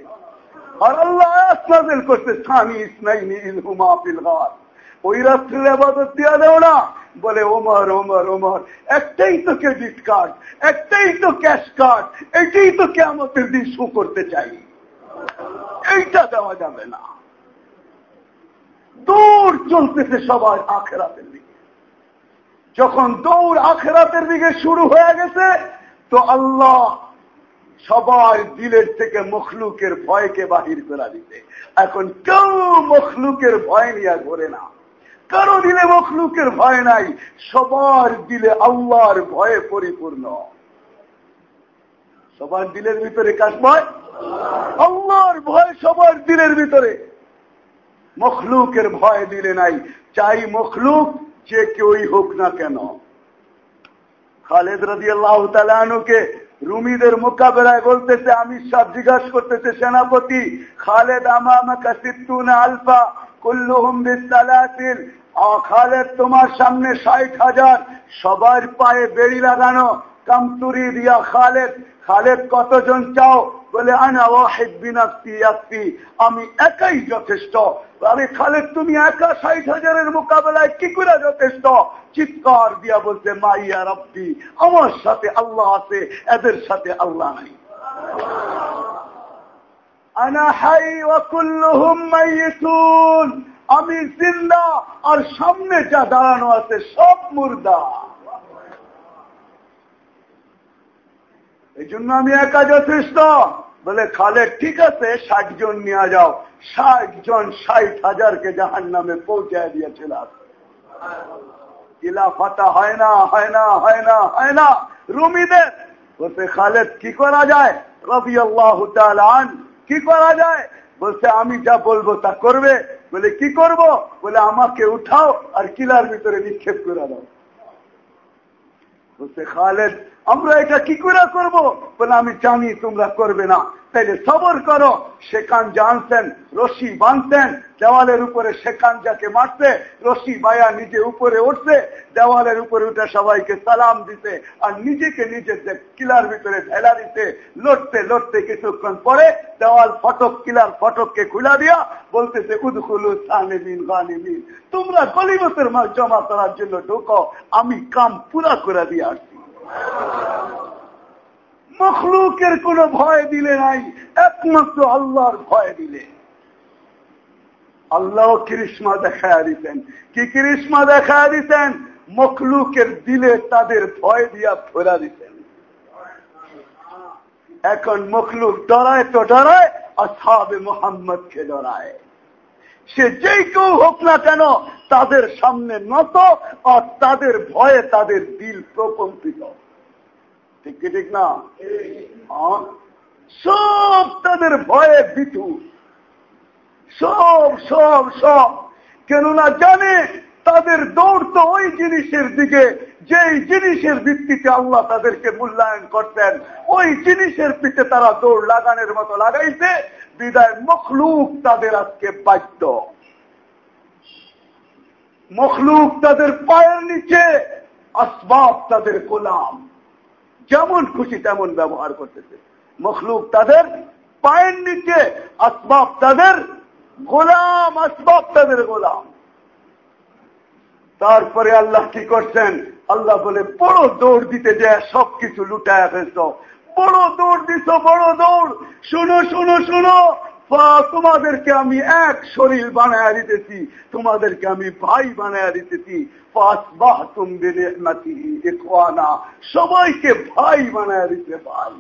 আর আল্লাহ নাজিল করতে স্থানী ইসনাইনি ইলহুমা ফিল গার। ওই রাত্রের আবাদত দিয়া দেও না। বলে, ওমর ওমর ওমর, একটাই তো ক্রেডিট কার্ড, একটাই তো ক্যাশ কার্ড, এটাই তো কে আমাদের দিন শো করতে চাই। এইটা দেওয়া যাবে না। দৌড় চলতেছে সবাই আখেরাতের দিকে। যখন দৌড় আখেরাতের দিকে শুরু হয়ে গেছে, তো আল্লাহ সবার দিলের থেকে মখলুকের ভয়কে বাহির করা দিতে। এখন কেউ মখলুকের ভয় নিয়ে ঘরে না। কারও দিলে মখলুকের ভয় নাই, সবার দিলে আল্লাহর ভয়ে পরিপূর্ণ। সবার দিলের ভিতরে কাজ ভয়? আল্লাহর ভয় সবার দিলের ভিতরে। মখলুকের ভয় দিলে নাই, চাই মখলুক যে কেউই হোক না কেন। খালেদ রাজি আল্লাহ তালুকে রুমিদের মোকাবেলায় বলতেছে, আমি সব জিজ্ঞাসা করতেছে, সেনাপতি খালেদ আমামা কাসিতুন আলফা কুল্লুহুম খালেদ, তোমার সামনে ষাট হাজার সবার পায়ে বেড়ি লাগানো। কামতুরি দিয়া খালেদ খালেদ কতজন চাও? বলে, আনা ওয়াহিদ বিনাফি আমি একাই যথেষ্ট। আরে খালেদ, তুমি একা ষাট হাজারের মোকাবেলায় কি করে যথেষ্ট? চিৎকার দিয়া বলছে মাইয়া রব্বি, আমার সাথে আল্লাহ আছে, এদের সাথে আল্লাহ নাই। আনা হাই ওয়াকুল্লুহুম মাইয়িতুন, আমি জিন্দা আর সামনে যা দাঁড়ানো আছে সব মুর্দা। এই জন্য আমি একা যথেষ্ট। বলে, খালে ঠিক আছে, ষাট জন নিয়ে যাও। ষাট জন ষাট হাজারকে জাহান নামে পৌঁছায় দিয়েছিলাম। ফাটা হয় না হয় না হয় না হয় না। রুমিদের। বলতে খালেদ, কি করা যায়? রবি আল্লাহ কি করা যায়? বলছে, আমি যা বলব তা করবে। বলে, কি করব? বলে, আমাকে উঠাও আর কিলার ভিতরে নিক্ষেপ করে দাও। বলছে, খালেদ আমরা এটা কি করে করব? বলে, আমি জানি তোমরা করবে না। তাইলে সবর করো। সেখান জানতেন, রশি বাঁধতেন, দেওয়ালের উপরে সেখান যাকে মারতে, রশি বায়া নিজে উপরে উঠছে দেওয়ালের উপরে উঠে সবাইকে সালাম দিতে আর নিজেকে নিজে কিলার ভিতরে ঢেলা দিতে, লড়তে লড়তে কিছুক্ষণ পরে দেওয়াল ফটক, কিলার ফটককে খুলা দিয়া বলতেছে, উদখুলু সানিমিন গানিমিন তোমরা গলিমতের মাল জমা করার জন্য ঢোকো। আমি কাম পুরা করে দিয়ে আসছি। মখলুকের কোন ভয় দিলে নাই, একমাত্র আল্লাহর ভয় দিলে। আল্লাহ কৃষ্মা দেখা দিতেন। কি কৃষ্মা দেখা দিতেন? মখলুকের দিলে তাদের ভয় দিয়া ফোরা দিতেন। এখন মখলুক ডরায় তো ডরায় আসাবে মোহাম্মদকে ডরায়। সে যেই কেউ হোক না কেন তাদের সামনে নত আর তাদের ভয়ে তাদের দিল প্রকম্পিত। ঠিক কি ঠিক না? সব তাদের ভয়ে বিতু। সব সব সব। কেননা জানে তাদের দৌড় তো ওই জিনিসের দিকে, যেই জিনিসের ভিত্তিতে আল্লাহ তাদেরকে মূল্যায়ন করতেন, ওই জিনিসের পিছে তারা দৌড় লাগানোর মতো লাগাইছে বিদায় মখলুক তাদের আজকে বাধ্য। মখলুক তাদের পায়ের নিচে, আসবাব তাদের গোলাম। যেমন খুশি তেমন ব্যবহার করতেছে। মখলুক তাদের পায়ের নিচে, আসবাব তাদের গোলাম, আসবাব তাদের গোলাম। তারপরে আল্লাহ কি করছেন? আল্লাহ বলে, বড় দৌড় দিতে যায় সবকিছু লুটায় ফেলছ বড় দৌড় দিছ, বড় দৌড়। শুনো শুনো শুনো। তোমাদেরকে আমি এক শরীর বানায় দিতেছি। তোমাদেরকে আমি ভাই বানায় দিতেছি। সবাইকে ভাই বানায় দিতে ভাই।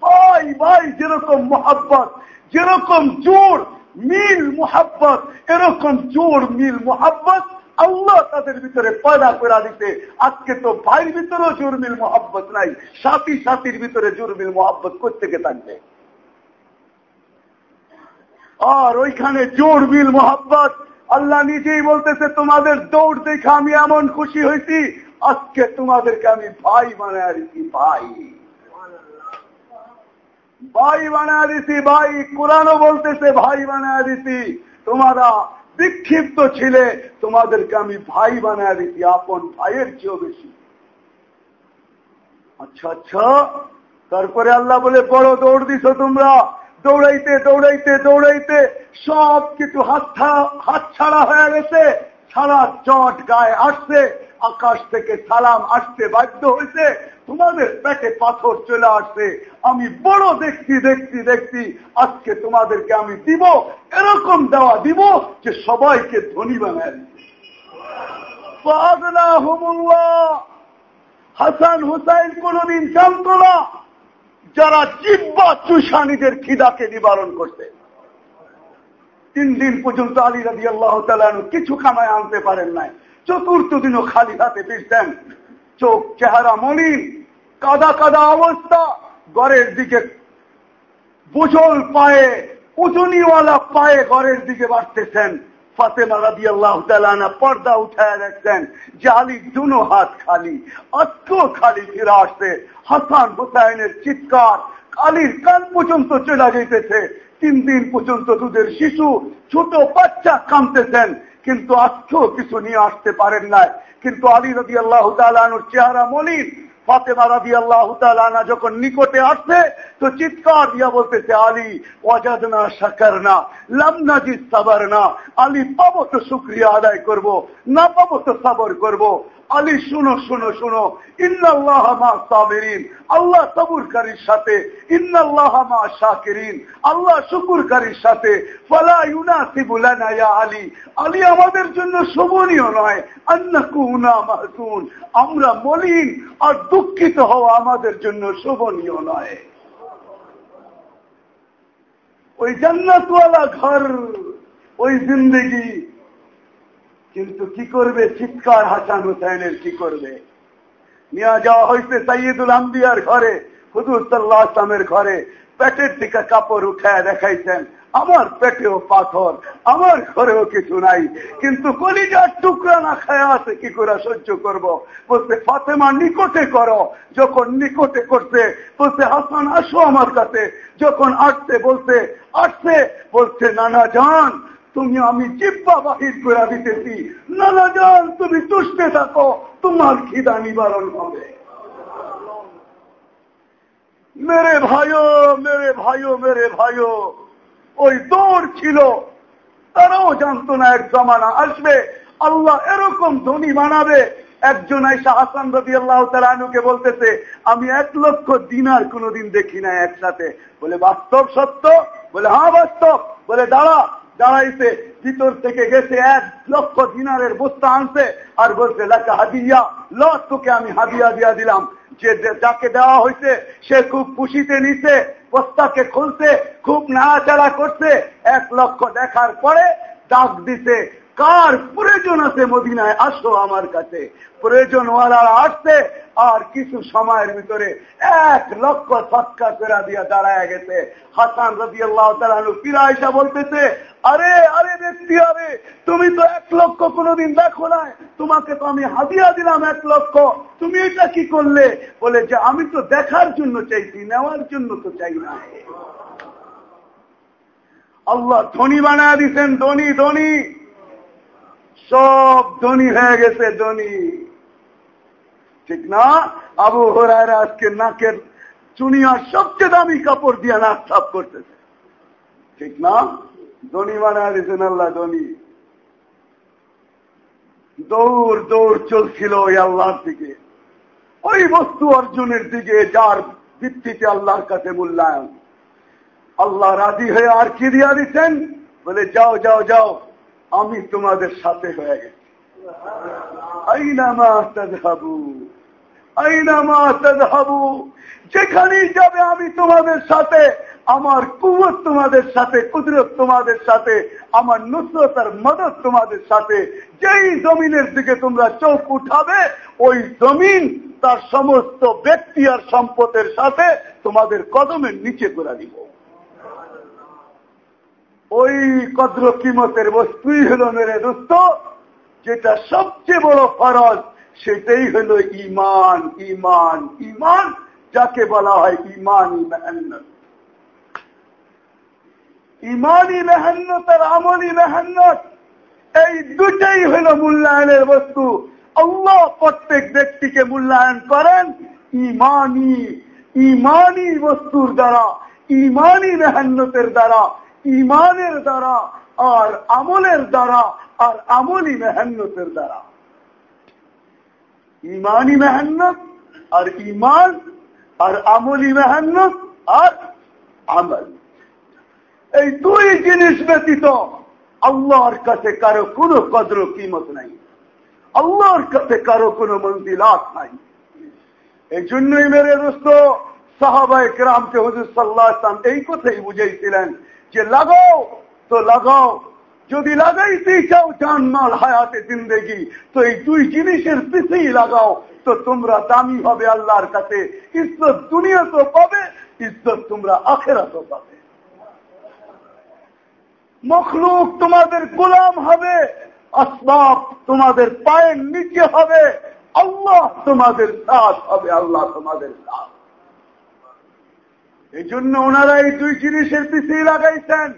ভাই ভাই, যেরকম মোহাব্বত, যেরকম জোর, মিল মোহাব্বত, এরকম জোর, মিল মোহাব্বত। আল্লাহ তাদের ভিতরে পয়দা করে দিতে আজকে তো ভাইয়ের ভিতরেও জোরমিল মোহাব্বত নাই, সাথী সাথীর ভিতরে জোরমিল মোহাব্বত করতে থাকবে? আর ওইখানে জোর মিল মোহাব্বত, আল্লাহ নিজেই বলতেছে, তোমাদের দৌড় দেখে আমি এমন খুশি হয়েছি আজকে তোমাদেরকে আমি ভাই বানায় দিছি, ভাই। ভাই বানায় দিছি, ভাই। কোরআনও বলতেছে, ভাই বানায় দিছি, তোমরা বিক্ষিপ্ত ছিলে, তোমাদেরকে আমি ভাই বানায় দিতি আপন ভাইয়ের চেয়েও বেশি। আচ্ছা আচ্ছা তারপরে আল্লাহ বলে, বড় দৌড় দিছ তোমরা। দৌড়াইতে দৌড়াইতে দৌড়াইতে সব কিছু হাত ছাড়া হয়ে গেছে। সারা চট গায়ে আসছে। আকাশ থেকে সালাম আসতে বাধ্য হয়েছে। তোমাদের পেটে পাথর চলে আসছে। আমি বড় দেখছি দেখছি দেখছি। আজকে তোমাদেরকে আমি দিব, এরকম দেওয়া দিব যে সবাইকে ধনী বানায় হাসান হুসাইন কোনদিন জানত না যারা জিব্বা চুষা নিজের খিদাকে নিবারণ করছে। তিন দিন পর্যন্ত আলী রাজি আল্লাহ কিছু কামায় আনতে পারেন নাই। চতুর্থ দিনও খালি হাতে ফিরতেন। চোখ, চেহারা মলিন, কাদা কাদা অবস্থা, ঘরের দিকে বুঝল পায়ে, উজনিওয়ালা পায়ে ঘরের দিকে বাড়তেছেন। পর্দা উঠায় দেখছেন যে আলী দুনো হাত খালি আজকেও খালি ফিরে আসছে। হাসান হুসাইনের চিৎকার আলীর কান পর্যন্ত চলে যেতেছে তিন দিন পর্যন্ত দুধের শিশু, ছোট বাচ্চা কামতেছেন, কিন্তু আজকেও কিছু নিয়ে আসতে পারেন নাই। কিন্তু আলী রবি আল্লাহ চেহারা মলিন, ফাতেমা রবি আল্লাহ যখন নিকটে আসছে তো চিৎকার দিয়া বলতেছে, আলী অজাদ না সাকার না লামনাজি সাবার না আলী, পাবো তো শুক্রিয়া আদায় করব, না পাবো তো সাবর করব। আলী, শুনো শুনো শুনো, ইন্নাল্লাহ আল্লাহ সবুরকারীর সাথে, ইন্নাল্লাহ শাকিরিন। আল্লাহ শুকুরকারীর সাথে আলী। আলী আমাদের জন্য শোভনীয় নয় আন্নাকুনা মাহসুন আমরা মলিন আর দুঃখিত হওয়া আমাদের জন্য শোভনীয় নয়। ওই জান্নাতওয়ালা ঘর, ওই জিন্দগি। কিন্তু কি করবে চিৎকার হাসান হুসাইনের, কি করবে? নিয়ে যাওয়া হয়েছে সাইয়দুল আম্বিয়ার ঘরে, হুজুর সাল্লাহ আসলামের ঘরে। পেটের থেকে কাপড় উঠায় দেখাইছেন। আমার পেটেও পাথর, আমার ঘরেও কিছু নাই। কিন্তু কলিজার টুকরা না খায়, আছে কি করে সহ্য করব। বলতে ফাতেমা, নিকটে করো। যখন নিকটে করতে বলতে হাসান, আসো আমার কাছে। যখন আসতে বলতে আসতে বলছে, নানা যান তুমি আমি জিব্বা বাহির করে দিতেছি। নানা যান তুমি তুষ্টে থাকো, তোমার খিদা নিবারণ হবে। মেরে ভাইও মেরে ভাইও মেরে ভাইও। ওই দৌড় ছিল। তারাও জানতো না এক জমানা। আসবে, আল্লাহ এরকম ধনী বানাবে। একজন আইসা হাসান রবি আল্লাহ তালুকে বলতেছে, আমি এক লক্ষ দিনার কোনোদিন দেখি না একসাথে। বলে, বাস্তব সত্য? বলে হ্যাঁ বাস্তব। বলে, দাঁড়া। দাঁড়াইছে, ভিতর থেকে গেছে, এক লক্ষ দিনারের বস্তা আনছে আর বলছে লেখা হাদিয়া, ল, তোকে আমি হাদিয়া দিয়া দিলাম। যে যাকে দেওয়া হয়েছে সে খুব খুশিতে নিছে। বস্তাকে খুলছে খুব নাড়াচাড়া করছে এক লক্ষ দেখার পরে ডাক দিছে কার প্রয়োজন আছে মদিনায়? আসো আমার কাছে। প্রয়োজনওয়ালারা আসছে, আর কিছু সময়ের ভিতরে এক লক্ষ সৎকার ফেরা দিয়া দাঁড়ায় গেছে। হাসান রবি আল্লাহ তালু ফিরাইসা বলতেছে, আরে আরে ব্যক্তি, আরে, তুমি তো এক লক্ষ কোনোদিন দেখো না তোমাকে তো আমি হাদিয়া দিলাম এক লক্ষ। তুমি এটা কি করলে? বলে যে, আমি তো দেখার জন্য চাইছি, নেওয়ার জন্য তো চাই না। আল্লাহ ধনী বানায় দিচ্ছেন ধনী ধনী। সব ধনী হয়ে গেছে, ধনী। ঠিক না? আবু হরায় আজকে নাকের চুনিয়ার সবচেয়ে দামি কাপড় দিয়ে নাক সাফ করতেছে। ঠিক না? ধনী বানায় দিয়েছেন আল্লাহ ধনী। দৌড় দৌড় চলছিল ওই আল্লাহর দিকে। ওই বস্তু অর্জনের দিকে যার ভিত্তিতে আল্লাহর কাছে মূল্যায়ন। আল্লাহ রাজি হয়ে আর কি দিয়া দিচ্ছেন? বলে, যাও যাও যাও। আমি তোমাদের সাথে হয়ে গেছি। আইনামা তাজহাবু যাবে আমি তোমাদের সাথে, আমার কুয়ত তোমাদের সাথে, কুদরত তোমাদের সাথে, আমার নুসরত আর মদত তোমাদের সাথে, যেই জমিনের দিকে তোমরা চোখ উঠাবে, ওই জমিন তার সমস্ত ব্যক্তি আর সম্পদের সাথে তোমাদের কদমের নিচে করে দিব। ওই কদ্র কিমতের বস্তুই হলো মেরে দোস্ত, যেটা সবচেয়ে বড় ফরজ, সেটাই হলো ইমান ইমান ইমান যাকে বলা হয় ইমানি মেহান্নত। ইমানি মেহান্নত আর আমলি মেহান্নত, এই দুটাই হল মূল্যায়নের বস্তু। আল্লাহ প্রত্যেক ব্যক্তিকে মূল্যায়ন করেন ইমানই ইমানই বস্তুর দ্বারা ইমানি মেহান্নতের দ্বারা। ইমানের দ্বারা আর আমলের দ্বারা আর আমলি মেহান্নতের দ্বারা। ইমানি মেহান্নত আর ইমান আর আমলি মেহান্নত আর আমল। এই দুই জিনিস ব্যতীত আল্লাহর কাছে কারও কোনো কদর কিমত নাই। আল্লাহর কাছে কারও কোনো মন্দিলাত নাই। এই জন্যই মেরে দোস্ত, সাহাবায় গ্রামকে হুজুর সাল্লাহ এই কথাই বুঝাইছিলেন যে লাগাও, তো লাগাও। যদি লাগাইতেই চাও জান মাল হায়াতে জিন্দেগি, তো এই দুই জিনিসের পিছেই লাগাও, তো তোমরা দামি হবে আল্লাহর কাছে। ইজ্জত দুনিয়া তো পাবে, ইজ্জত তোমরা আখেরা তো পাবে। মখলুক তোমাদের গোলাম হবে, আসবাব তোমাদের পায়ের নিচে হবে, আল্লাহ তোমাদের সাথ হবে, আল্লাহ তোমাদের সাথ এই জন্য ওনারা এই দুই জিনিসের পিছিয়ে লাগাইছেন।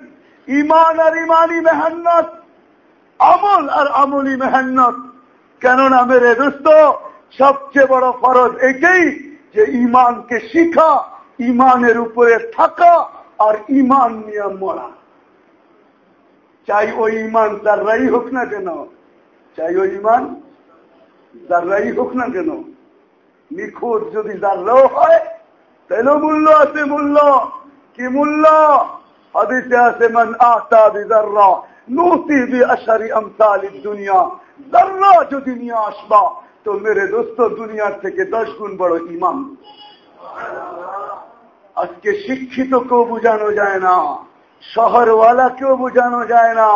ইমান আর ইমানি মেহান্নত, আমল আর আমলি মেহান্নত। কেননা, মেরে দোস্ত, সবচেয়ে বড় ফরজ এটাই যে ইমানকে শিখা ইমানের উপরে থাকা আর ইমান নিয়ে মরা। চাই ওই ইমান যাররাই হোক না কেন, চাই ওই ইমান যাররাই হোক না কেন, নিখোঁজ যদি যাররাও হয় তাহলেও মূল্য আছে মূল্য। কি মূল্য? হাদিসে আছে, মান আতা বিজাররা, নুতি বি আমসালিদ দুনিয়া। জাররা যদি নিয়ে আসবা, তো মেরে দোস্ত, দুনিয়ার থেকে দশ গুণ বড় ইমাম। আজকে শিক্ষিত কেউ বোঝানো যায় না, শহরওয়ালা কেউ বোঝানো যায় না,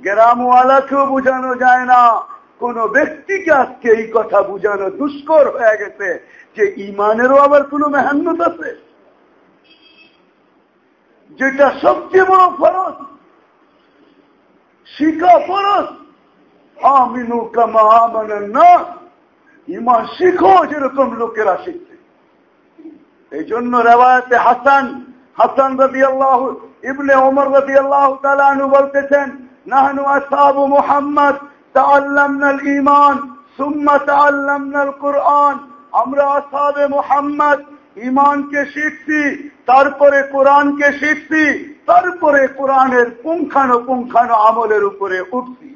গ্রামওয়ালা কেউ বোঝানো যায় না। কোন ব্যক্তিকে আজকে এই কথা বোঝানো দুষ্কর হয়ে গেছে। যে ইমানেরও আবার কোনো মেহান্নত আছে? যেটা সবচেয়ে বড় ফরজ। শিখা ফরজ। আমিনু কামা আমানের না ইমান শিখো যেরকম লোকেরা শিখছে। এই জন্য রেওয়ায়তে হাসান হাসান রবি আল্লাহ ইবনে ওমর রবি আল্লাহ তালু বলতেছেন, নাহানু আসাবু মোহাম্মদ তাল্লামনাল ইমান সুম্মা তাল্লামনাল কুরআন। আমরা আসাবে মোহাম্মদ ইমানকে শিখছি, তারপরে কোরআনকে শিখছি, তারপরে কোরআনের পুঙ্খানো পুঙ্খানো আমলের উপরে উঠছি।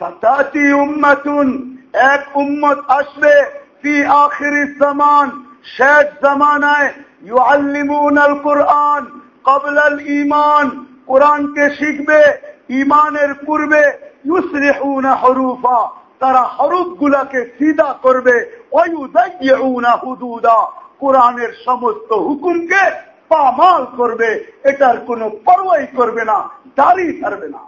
সাতাতি উম্মাতুন, এক উম্মত আসবে, ফি আখিরি জামান, শেষ জামানায় ইউআল্লিমুন আল কোরআন কবল ইমান কোরআনকে শিখবে ইমানের পূর্বে ইউসরিহুনা হরুফা। তারা হরুফ গুলাকে সিধা করবে। কোরআনের সমস্ত হুকুমকে পামাল করবে। এটার কোনো পরোয়াই করবে না দাঁড়িয়ে ছাড়বে না।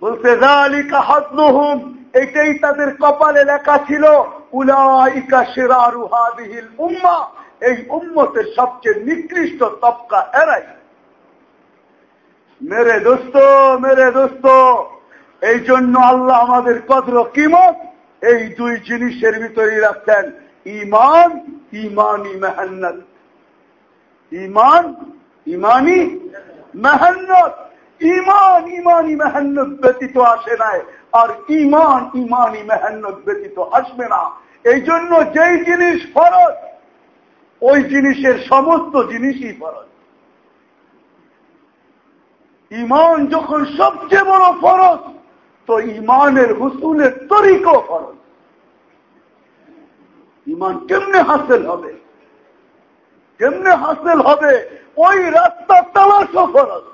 বলতে হাজনুহুম এটাই তাদের কপালে লেখা ছিল। উম্মা। এই উম্মতের সবচেয়ে নিকৃষ্ট তবকা এরাই। মেরে দোস্ত মেরে দোস্ত। এই জন্য আল্লাহ আমাদের কদর কিমত এই দুই জিনিসের ভিতরে রাখছেন ইমান ইমানি মেহান্নত। ইমান ইমানি মেহান্নত। ইমান ইমানি মেহান্নত ব্যতীত আসে নাই। আর ইমান ইমানি মেহান্নত ব্যতীত আসবে না। এই জন্য যেই জিনিস ফরজ, ওই জিনিসের সমস্ত জিনিসই ফরজ। ইমান যখন সবচেয়ে বড় ফরজ তো ইমানের হুসুলের তরিকও ফরজ। ইমান কেমনে হাসিল হবে? কেমনে হাসিল হবে? ওই রাস্তা তালাশও ফরজ।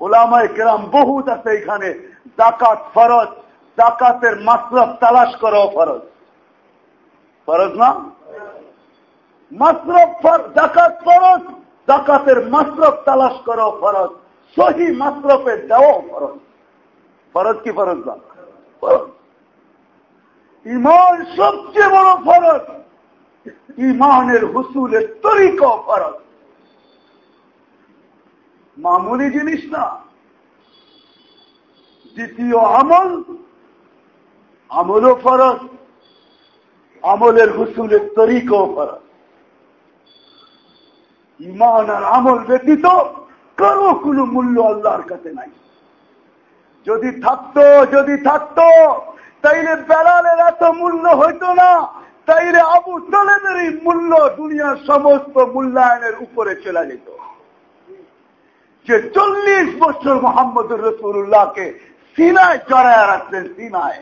ওলামায় কেরাম বহুত আছে এখানে। জাকাত ফরজ জাকাতের মাসরফ তালাশ করাও ফরজ। ফরজ না? মাসরফ জাকাত ফরজ জাকাতের মাসরফ তালাশ করাও ফরজ। সহি মাসরফে দেওয়াও ফরজ। ফরজ কি ফরজ না? ইমান সবচেয়ে বড় ফরজ। ইমানের হুসুলের তরিক ফরজ। মামুলি জিনিস না। দ্বিতীয় আমল, আমলও ফরজ। আমলের হুসুলের তরিকও ফরজ। ইমান আর আমল ব্যতীত কারও কোনো মূল্য আল্লাহর কাছে নাই। যদি থাকতো যদি থাকতো, তাইলে বেলালের এত মূল্য হইতো না। তাইলে আবু তলেদের এই মূল্য দুনিয়ার সমস্ত মূল্যায়নের উপরে চলে যেত। যে চল্লিশ বছর মোহাম্মদুর রসুল্লাহকে সিনায় চড়ায় রাখতেন সিনায়।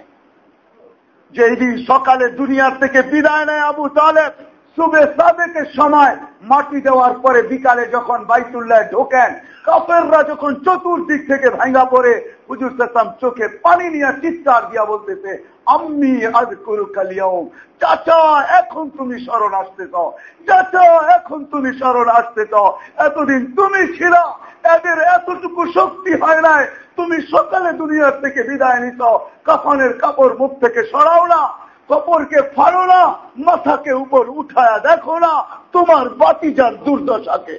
যেই দিন সকালে দুনিয়ার থেকে বিদায় নেয় আবু তালেব, সুবে সাবেকের সময় মাটি দেওয়ার পরে বিকালে যখন বাইতুল্লায় ঢোকেন কাপেররা যখন চতুর্দিক থেকে ভাঙ্গা পড়ে হুজুর সাসাম চোখে পানি নিয়ে চিৎকার দিয়া বলতেছে আমি আজ করু কালিয়াও চাচা, এখন তুমি স্মরণ আসতে চাও, চাচা, এখন তুমি স্মরণ আসতে চাও, এতদিন তুমি ছিল, এদের এতটুকু শক্তি হয় নাই, তুমি সকালে দুনিয়ার থেকে বিদায় নিত কাফনের কাপড় মুখ থেকে সরাও না, কপরকে ফাড়ো না, মাথাকে উপর উঠায়া দেখো না, তোমার বাতিজার দুর্দশাকে।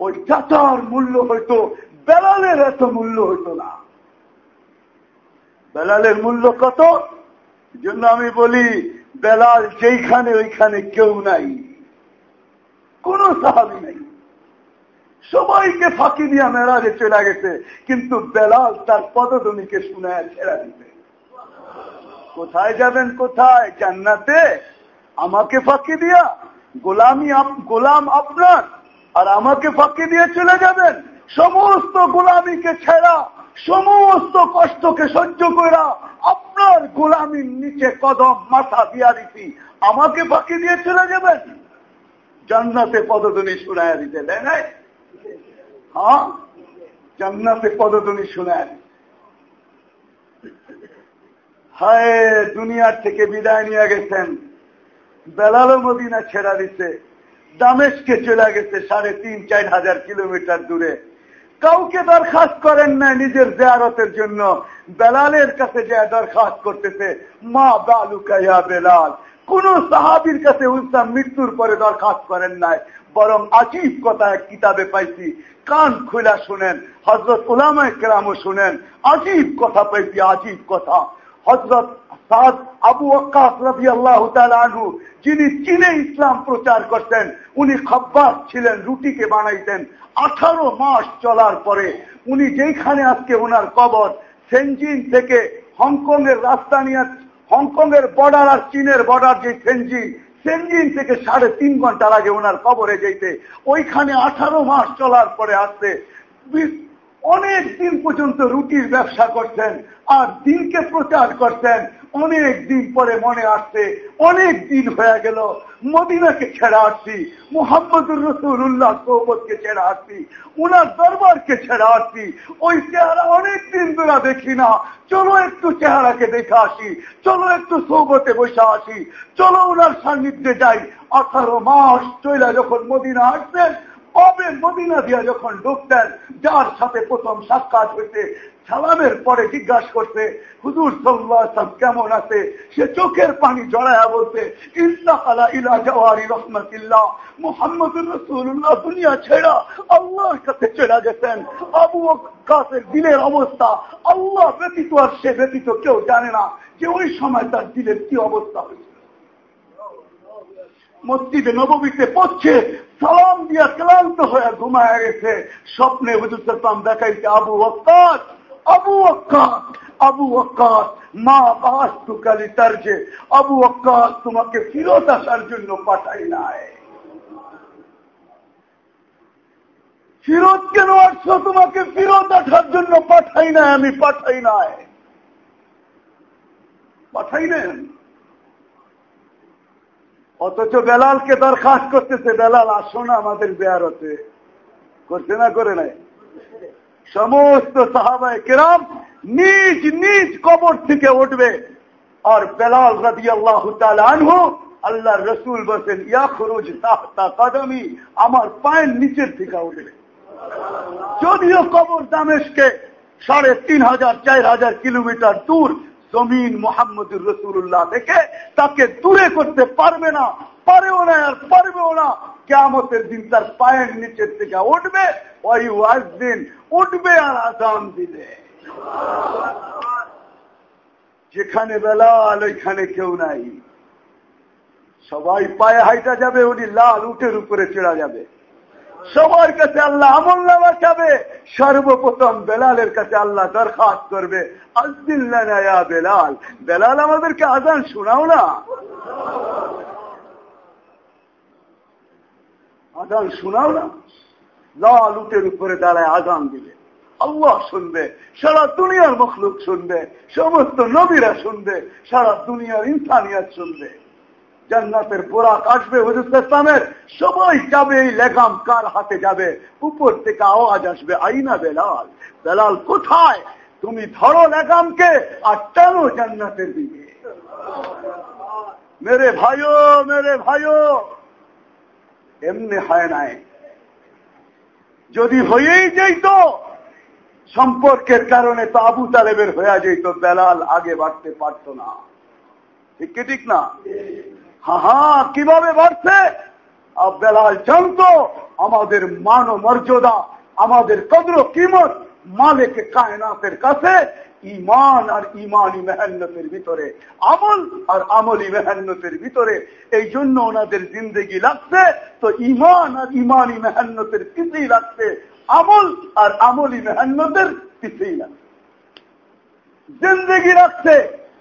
ওই চাচার মূল্য হইতো বেলালের এত মূল্য হইতো না। বেলালের মূল্য কত? জন্য আমি বলি, বেলাল যেইখানে ওইখানে কেউ নাই। কোন সাহাবি নাই। সবাইকে ফাঁকি দিয়া মেরাজে চলে গেছে, কিন্তু বেলাল তার পদধ্বনিকে শুনে ছেড়া দিতে কোথায় যাবেন, কোথায়? জান্নাতে? আমাকে ফাঁকি দিয়া? গোলামি গোলাম আপনার? আর আমাকে ফাঁকি দিয়ে চলে যাবেন। সমস্ত গোলামিকে ছেড়া, সমস্ত কষ্টকে সহ্য করা আপনার গোলামির নিচে কদম, মাথা দিয়া দিছি। আমাকে ফাঁকি দিয়ে চলে যাবেন। জান্নাতে পদধ্বনি শুনায় দিতে দেয় নাই? হ্যাঁ? জান্নাতে পদধ্বনি শুনায় হায়, দুনিয়ার থেকে বিদায় নিয়ে গেছেন। বেলালো মদিনা ছেড়া দিছে। দামেশকে চলে গেছে সাড়ে তিন, চার হাজার কিলোমিটার দূরে। কাউকে দরখাস্ত করেন না নিজের জেয়ারতের জন্য। বেলালের কাছে যে দরখাস্ত করতেছে, মা বালুকাইয়া বেলাল। কোন সাহাবির কাছে উলসা মৃত্যুর পরে দরখাস্ত করেন নাই। বরং আজীব কথা এক কিতাবে পাইছি। কান খোলা শুনেন হজরত উলামায় কেরামও শুনেন। আজীব কথা পাইছি, আজীব কথা। হজরত আবু রবি আল্লাহ আনহু, যিনি চীনে ইসলাম প্রচার করতেন, উনি খব্বাস ছিলেন, রুটিকে বানাইতেন। আঠারো মাস চলার পরে উনি যেখানে আজকে ওনার কবর সেনজিন থেকে হংকং এর রাস্তা নিয়ে হংকং এর বর্ডার আর চীনের বর্ডার যে সেনজিন সেনজিন থেকে সাড়ে তিন ঘণ্টার আগে ওনার কবরে যেতে ওইখানে আঠারো মাস চলার পরে আসতে অনেক দিন পর্যন্ত রুটির ব্যবসা করছেন আর দিনকে প্রচার করছেন অনেক দিন পরে মনে আসছে অনেক দিন হয়ে গেল, মদিনাকে ছেড়ে আসছি, মোহাম্মদুর রসুল্লাহ সৌবতকে ছেড়ে আসছি, উনার দরবারকে ছেড়ে আসছি, ওই চেহারা অনেক দিন ধরে দেখি না। চলো একটু চেহারাকে দেখে আসি, চলো একটু সৌবতে বসে আসি, চলো উনার সান্নিধ্যে যাই। আঠারো মাস চইলা যখন মদিনা আসছেন কবে মদিনা দিয়া যখন ঢুকতেন যার সাথে প্রথম সাক্ষাৎ হইতে সালামের পরে জিজ্ঞাসা করছে, হুজুর সাল্লাহ কেমন আছে? সে চোখের পানি জড়ায়া বলছে ইল্লা ইলা জওয়ারি রহমতুল্লাহ, মোহাম্মদুর রসুল্লাহ দুনিয়া ছেড়া আল্লাহর কাছে চলে গেছেন। আবু কাসের দিলের অবস্থা, আল্লাহ ব্যতীত আর সে ব্যতীত কেউ জানে না যে ওই সময় তার দিলের কি অবস্থা হয়েছে। মসজিদে নবমীতে পড়ছে, সালাম দিয়া ক্লান্ত হয়ে ঘুমায় গেছে। স্বপ্নে হুজুর সালাম দেখাইছে আবু অক্কাত আবু অক্কাত আবু অক্কাত মা বাস তুকালি তার্জে, আবু অক্কাত তোমাকে ফিরত আসার জন্য পাঠাই নাই। ফিরত কেন আসছো? তোমাকে ফিরত আসার জন্য পাঠাই নাই, আমি পাঠাই নাই। পাঠাই নেন অথচ বেলালকে দরখাস্ত করতেছে, বেলাল, আসো না আমাদের বেয়ারতে। করছে না, করে নাই? সমস্ত সাহাবায় কেরাম নিজ নিজ কবর থেকে উঠবে। আর বেলাল রাদি আল্লাহ আনহু আল্লাহ রসুল বসেন ইয়া তাহতা কদমি, আমার পায়ের নিচের থেকে উঠবে। যদিও কবর দামেশকে সাড়ে তিন হাজার, চার হাজার কিলোমিটার দূর জমিন মোহাম্মদুর রসুল্লাহ থেকে, তাকে দূরে করতে পারবে না, পারেও না আর পারবেও না। কেমতের দিন তার পায়ের নিচের থেকে উঠবে, ওই ওয়াজ দিন উঠবে আর আজান দিবে। যেখানে বেলাল, ওইখানে কেউ নাই। সবাই পায়ে হাইটা যাবে, উনি লাল উঠের উপরে চেড়া যাবে। সবার কাছে আল্লাহ আমল নামা চাবে, সর্বপ্রথম বেলালের কাছে আল্লাহ দরখাস্ত করবে আজদিল্লা বেলাল। বেলাল আমাদেরকে আজান শোনাও না। আজান শোনাও না। লাল উটের উপরে দাঁড়ায় আজান দিবে আল্লাহ শুনবে, সারা দুনিয়ার মখলুক শুনবে, সমস্ত নবীরা শুনবে, সারা দুনিয়ার ইনসানিয়াত শুনবে। জান্নাতের বোরাক আসবে হুজুর সবাই যাবে এই লেগাম কার হাতে যাবে? উপর থেকে আওয়াজ আসবে, আইনা বেলাল। বেলাল কোথায়? তুমি ধরো লেগামকে আর টানো জান্নাতের দিকে। মেরে ভাইও মেরে ভাইও। এমনি হয় নাই। যদি হয়েই যেত সম্পর্কের কারণে তো আবু তালেবের হয়ে যেত বেলাল আগে বাড়তে পারত না। ঠিক কি ঠিক না? হ্যাঁ কীভাবে বাড়ছে? আর বেলাল জানত, আমাদের মান মর্যাদা, আমাদের কদর কিমত, মালিক কায়নাতের কাছে ইমান আর ইমানি মেহান্নতের ভিতরে, আমল আর আমলি মেহান্নতের ভিতরে এই জন্য ওনাদের জিন্দগি লাগছে। তো ইমান আর ইমানি মেহান্নতের পিছিয়ে লাগছে, আমল আর আমলি মেহান্নতের পিছিয়ে লাগছে। জিন্দগি লাগছে,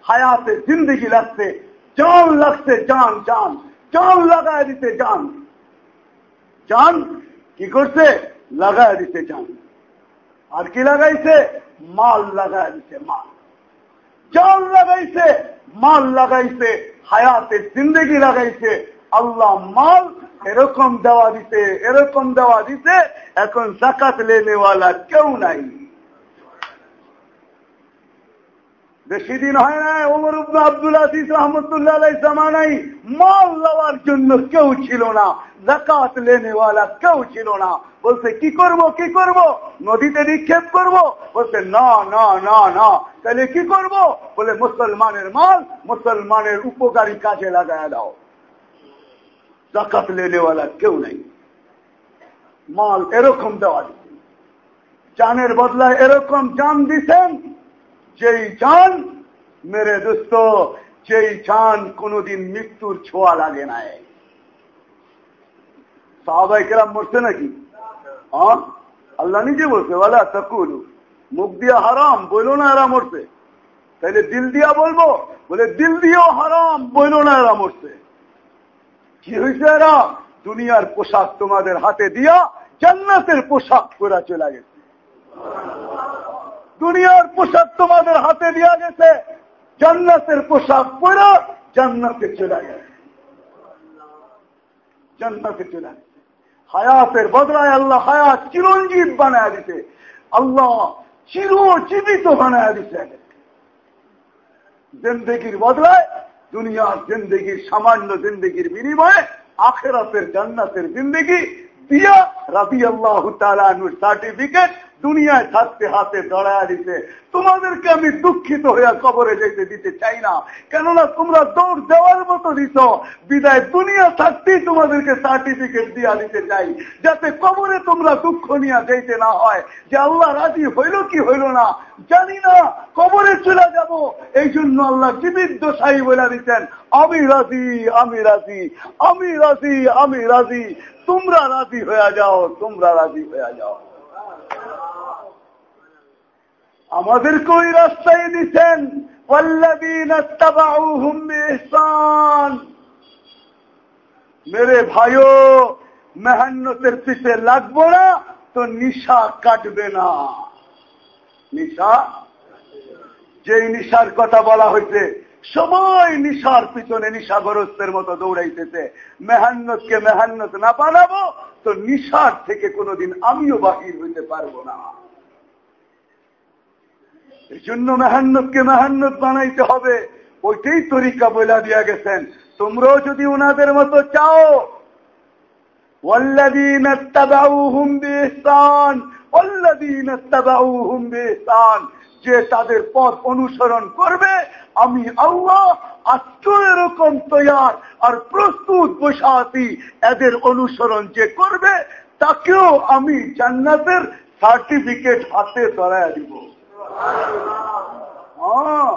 হায়াতে জিন্দগি লাগছে, জান লাগছে, জান জান জান লাগায় দিতে জান। জান কি করছে? লাগায় দিতে জান। আর কি লাগাইছে? মাল লাগায় দিতে মাল। জান লাগাইছে, মাল লাগাইছে হায়াতে জিন্দগি লাগাইছে। আল্লাহ মাল এরকম দেওয়া দিতে এরকম দেওয়া দিতে এখন জাকাত লেনেওয়ালা কেউ নাই। বেশি দিন হয় না ওমর আব্দুল আজিজ রহমতুল্লাহ জামানাই মাল লওয়ার জন্য কেউ ছিল না জাকাত লেনেওয়ালা কেউ ছিল না। বলছে, কি করব কি করব? নদীতে নিক্ষেপ করব? বলছে, না না না না। তাহলে কি করব? বলে, মুসলমানের মাল, মুসলমানের উপকারী কাজে লাগায় দাও। জাকাত লেনেওয়ালা কেউ নেই। মাল এরকম দেওয়া দিচ্ছে জানের বদলায় এরকম জান দিছেন যেই চান মেরে দোস্ত, যেই চান কোনদিন মৃত্যুর ছোঁয়া লাগে নাই। সাহাবাই কেরাম মরছে নাকি? আল্লাহ নিজে বলছে বলা তকুল, মুখ দিয়া হারাম, বইল না এরা মরছে। তাইলে দিল দিয়া বলব, বলে, দিল দিয়েও হারাম, বইল না এরা মরছে। কি হয়েছে এরা? দুনিয়ার পোশাক তোমাদের হাতে দিয়া জান্নাতের পোশাক করে চলে গেছে। দুনিয়ার পোশাক তোমাদের হাতে দেওয়া গেছে। জান্নাতের পোশাক পরে জান্নাতে চলে গেছে। জান্নাতে চলে হায়াতের বদলায় আল্লাহ হায়াত চিরঞ্জীব বানায় দিতে আল্লাহ চিরজীবিত বানায় দিতে জিন্দগির বদলায় দুনিয়ার জিন্দগির সামান্য জিন্দগির বিনিময়ে আখেরাতের জান্নাতের জিন্দগি রাবি আল্লাহ সার্টিফিকেট দুনিয়ায় থাকতে হাতে দড়ায় দিতে তোমাদেরকে আমি দুঃখিত হইয়া কবরে যেতে দিতে চাই না। কেননা তোমরা দৌড় দেওয়ার মতো দিত বিদায় দুনিয়া থাকতেই তোমাদেরকে সার্টিফিকেট দিয়া দিতে চাই। যাতে কবরে তোমরা দুঃখ নিয়ে যেতে না হয়। যে আল্লাহ রাজি হইল কি হইল না, জানি না। কবরে চলে যাব। এই জন্য আল্লাহ জীবিত দোষাই বলে দিতেন, আমি রাজি আমি রাজি আমি রাজি আমি রাজি। তোমরা রাজি হয়ে যাও, তোমরা রাজি হয়ে যাও। আমাদেরকে ওই রাস্তায় দিচ্ছেন মেরে ভাইও, মেহান্নতের পিছে লাগবো না, তো নিশা কাটবে না। নিশা? যেই নিশার কথা বলা হয়েছে সবাই নিশার পিছনে নিশাগ্রস্তের মতো দৌড়াইতেছে মেহান্নতকে মেহান্নত না বানাবো তো নিশার থেকে কোনোদিন আমিও বাহির হইতে পারবো না এই জন্য মেহান্নতকে মেহান্নত বানাইতে হবে ওইটাই তরিকা বইলা দিয়া গেছেন তোমরাও যদি ওনাদের মতো চাও والذين اتبعوهم بإحسان والذين اتبعوهم بإحسان যে তাদের পথ অনুসরণ করবে আমি আল্লাহ আজকে এরকম তৈয়ার আর প্রস্তুত বসাতি এদের অনুসরণ যে করবে, তাকেও আমি জান্নাতের সার্টিফিকেট হাতে ধরায় দিব। হ্যাঁ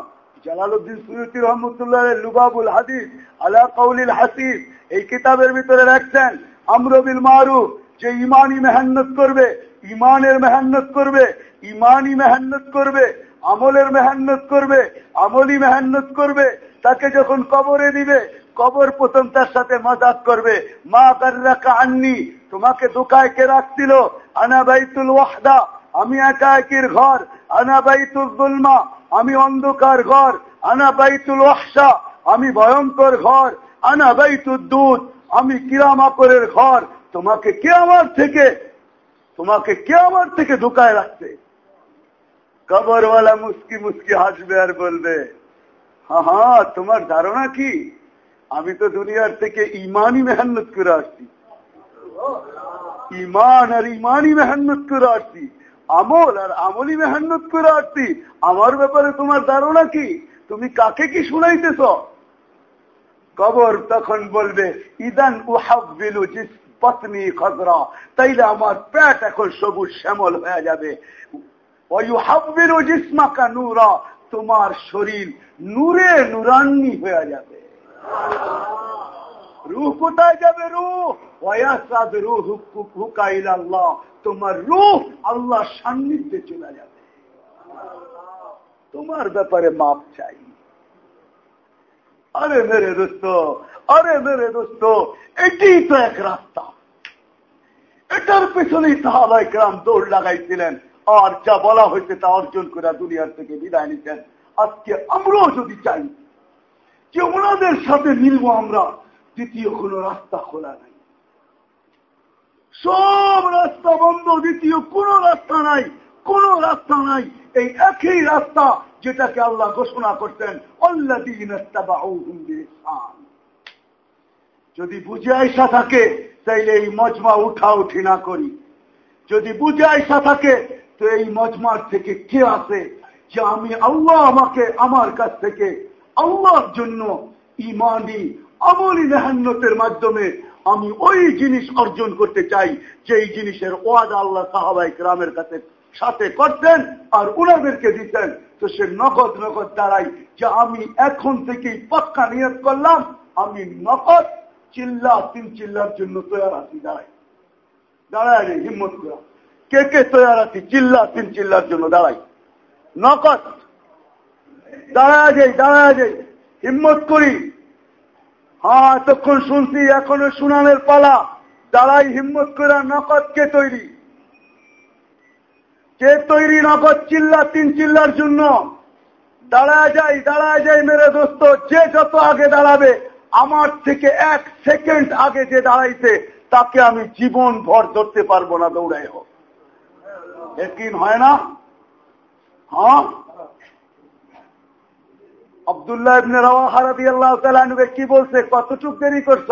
জালালুদ্দিন সুয়ুতি রহমতুল্লাহ লুবাবুল হাদিস আলা কৌলিল হাসিব, এই কিতাবের ভিতরে রাখছেন আমরবিল মারুফ, যে ইমানি মেহান্নত করবে, ইমানের মেহান্নত করবে ইমানি মেহান্নত করবে আমলের মেহান্নত করবে, আমলি মেহান্নত করবে, তাকে যখন কবরে দিবে, কবর প্রথম তার সাথে মজাক করবে। মা কার্রাকা আননি, তোমাকে দোকায় কে রাখছিল? আনা বাইতুল ওয়াহদা, আমি একা একির ঘর। আনা বাইতুল দুলমা, আমি অন্ধকার ঘর। আনা বাইতুল ওয়াহসা আমি ভয়ঙ্কর ঘর। আনা বাইতুল দুধ, আমি কিরামাকরের ঘর। তোমাকে কে আমার থেকে, তোমাকে কে আমার থেকে ঢুকায় রাখছে? কবরওয়ালা মুস্কি মুস্কি হাসবে আর বলবে হ্যাঁ হ্যাঁ তোমার ধারণা কি? আমি তো দুনিয়ার থেকে ইমানই মেহান্নত করে আসছি। ইমান আর ইমানই মেহান্নত করে আসছি। আমল আর আমলই মেহান্নত করে আসছি। আমার ব্যাপারে তোমার ধারণা কি? তুমি কাকে কি শুনাইতেছ? কবর তখন বলবে, ইদান উহাবিলু জিস, পত্নী খজরা, তাইলে আমার প্যাট এখন সবুজ শ্যামল হয়ে যাবে। জিসমাকা নূরা, তোমার শরীর নূরে নুরান্নি হয়ে যাবে। রুহ কোথায় যাবে রুহ? ওয়াসাদ রুহ হুকাইল আল্লাহ তোমার রুহ আল্লাহ সান্নিধ্যে চলে যাবে। তোমার ব্যাপারে মাপ চাই। আরে মেরে দোস্ত, আরে মেরে দোস্ত এটি তো এক রাস্তা। এটার পেছনেই সাহাবাই গ্রাম দৌড় লাগাইছিলেন। আর যা বলা হয়েছে তা অর্জন করে দুনিয়ার থেকে বিদায় নিতেন আজকে আমরাও যদি চাই, যে ওনাদের সাথে মিলবো আমরা, দ্বিতীয় কোন রাস্তা খোলা নাই। সব রাস্তা বন্ধ, দ্বিতীয় কোন রাস্তা নাই, কোন রাস্তা নাই। এই একই রাস্তা যেটাকে আল্লাহ ঘোষণা করতেন যদি বুঝে আইসা থাকে, তাইলে এই মজমা উঠা উঠি না করি। যদি বুঝে আইসা থাকে তো এই মজমার থেকে কে আসে যে আমি আল্লাহ আমাকে আমার কাছ থেকে আল্লাহর জন্য ইমানি আমলি মেহান্নতের মাধ্যমে আমি ওই জিনিস অর্জন করতে চাই, যেই জিনিসের ওয়াদ আল্লাহ সাহাবাই গ্রামের কাছে সাথে করতেন আর উনাদেরকে দিতেন। তো সে নগদ নগদ দাঁড়াই যে আমি এখন থেকেই পক্কা নিয়ত করলাম, আমি নগদ চিল্লা তিন চিল্লার জন্য তৈরি আছি দাঁড়াই দাঁড়ায় হিম্মত করা। কে কে তৈরি আছি? চিল্লা তিন চিল্লার জন্য, দাঁড়াই। নকদ দাঁড়ায় যাই দাঁড়ায় যাই হিম্মত করি। হ্যাঁ এতক্ষণ শুনছি, এখনও শুনানের পালা। দাঁড়াই, হিম্মত করে নকদ কে তৈরি? কে তৈরি নগদ চিল্লা তিন চিল্লার জন্য? দাঁড়ায় যাই দাঁড়ায় যাই মেরে দোস্ত, যে যত আগে দাঁড়াবে, আমার থেকে এক সেকেন্ড আগে যে দাঁড়াইছে, তাকে আমি জীবন ভর ধরতে পারব না দৌড়াই হোক। একদিন হয় না হ্যাঁ কি বলছে? কতটুক দেরি করছ?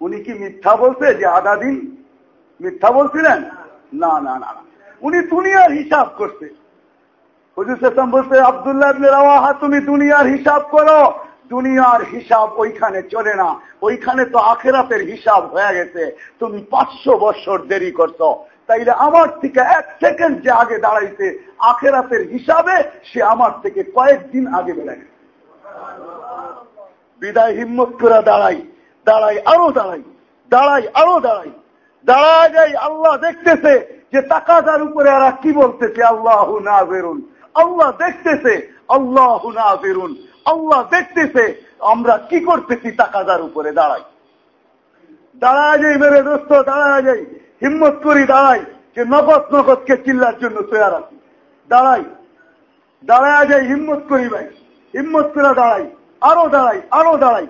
উনি কি মিথ্যা বলছে যে আধা দিন মিথ্যা বলছিলেন? না না না উনি দুনিয়ার হিসাব করছে। হুজুর সাল্লাম বলছে, আবদুল্লাহ ইবনে রাওয়াহা, তুমি দুনিয়ার হিসাব করো। দুনিয়ার হিসাব ওইখানে চলে না। ওইখানে তো আখেরাতের হিসাব হয়ে গেছে। তুমি পাঁচশো বছর দেরি করছ। তাইলে আমার থেকে এক সেকেন্ড যে আগে দাঁড়াইছে আখেরাতের হিসাবে, সে আমার থেকে কয়েকদিন আগে বেড়ে গেছে। বিদায় হিম্মত করে দাঁড়াই দাঁড়াই আরও দাঁড়াই দাঁড়াই আরও দাঁড়াই। দাঁড়া যাই আল্লাহ দেখতেছে যে তাকাদার উপরে এরা কি বলতেছে? আল্লাহ না বেরুন আল্লাহ দেখতেছে, আল্লাহ না বেরুন আল্লাহ দেখতেছে, আমরা কি করতেছি তাকাদার উপরে? দাঁড়াই। দাঁড়ায় যাই মেরে দোস্ত দাঁড়া যাই। হিম্মত করি, দাঁড়াই, যে নগদ নগদকে চিল্লার জন্য তৈরি আছি। দাঁড়াই দাঁড়ায় যাই হিম্মত করি ভাই। হিম্মত করে দাঁড়াই, আরও দাঁড়াই আরও দাঁড়াই।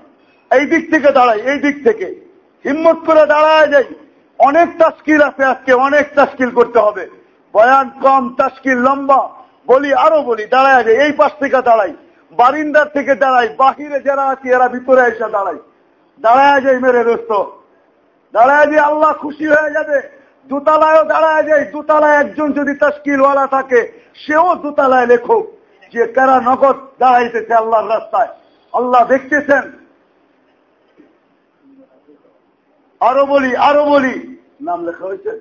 এই দিক থেকে দাঁড়াই, এই দিক থেকে। হিম্মত করে দাঁড়ায় যাই। অনেক তাস্কিল আছে আজকে, অনেক তাস্কিল করতে হবে। বয়ান কম তাস্কিল লম্বা, বলি, আরও বলি, দাঁড়ায় যায় এই পাশ থেকে দাঁড়াই। বারিন্দার থেকে দাঁড়াই। বাহিরে যারা আছে, এরা ভিতরে এসে দাঁড়াই। দাঁড়ায় যাই মেরে দোস্ত। দাঁড়ায় যে আল্লাহ খুশি হয়ে যাবে। দুতালায়ও দাঁড়ায় যায় দুতালায় একজন যদি তাস্কিলওয়ালা থাকে, সেও দুতালায় লেখো যে, কারা নগদ দাঁড়াইতেছে আল্লাহর রাস্তায়? আল্লাহ দেখতেছেন। আরও বলি আরও বলি। নাম লেখা হয়েছে?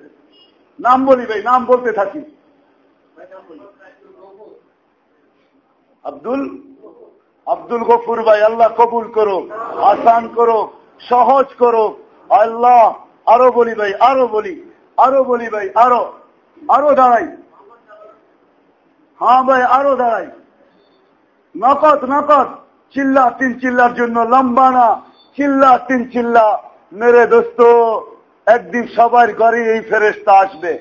নাম বলি ভাই, নাম বলতে থাকি। আব্দুল? আব্দুল গফুর ভাই, আল্লাহ কবুল করো আসান করো সহজ করো আল্লাহ, আরও বলি ভাই, আরও বলি আরও বলি ভাই, আরও আরও দাঁড়াই। হ্যাঁ ভাই, আরও দাঁড়াই। নকদ নকদ চিল্লা, তিন চিল্লার জন্য লম্বা না, চিল্লা, তিন চিল্লা। মেরে দোস্ত, একদিন সবার ঘরে এই ফেরেস্তা আসবে।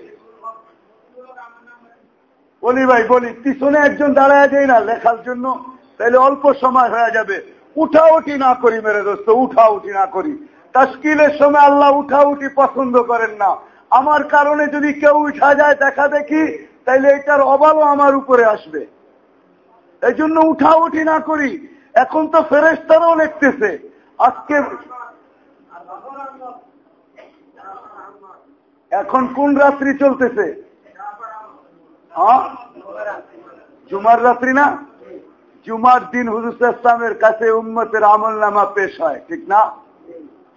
বলি ভাই, বলি, পিছনে একজন দাঁড়ায় যায় না লেখার জন্য তাহলে অল্প সময় হয়ে যাবে। উঠা উঠি না করি মেরে দোস্ত, উঠা উঠি না করি। তাস্কিলের সময় আল্লাহ উঠা উঠি পছন্দ করেন না। আমার কারণে যদি কেউ উঠা যায় দেখা দেখি, তাইলে এটার অভাবও আমার উপরে আসবে। এই জন্য উঠা উঠি না করি। এখন তো ফেরেস্তারাও লিখতেছে আজকে এখন কোন রাত্রি চলতেছে? হ্যাঁ? জুমার রাত্রি না? জুমার দিন হুজুর ইসলামের কাছে উম্মতের আমল নামা পেশ হয়, ঠিক না?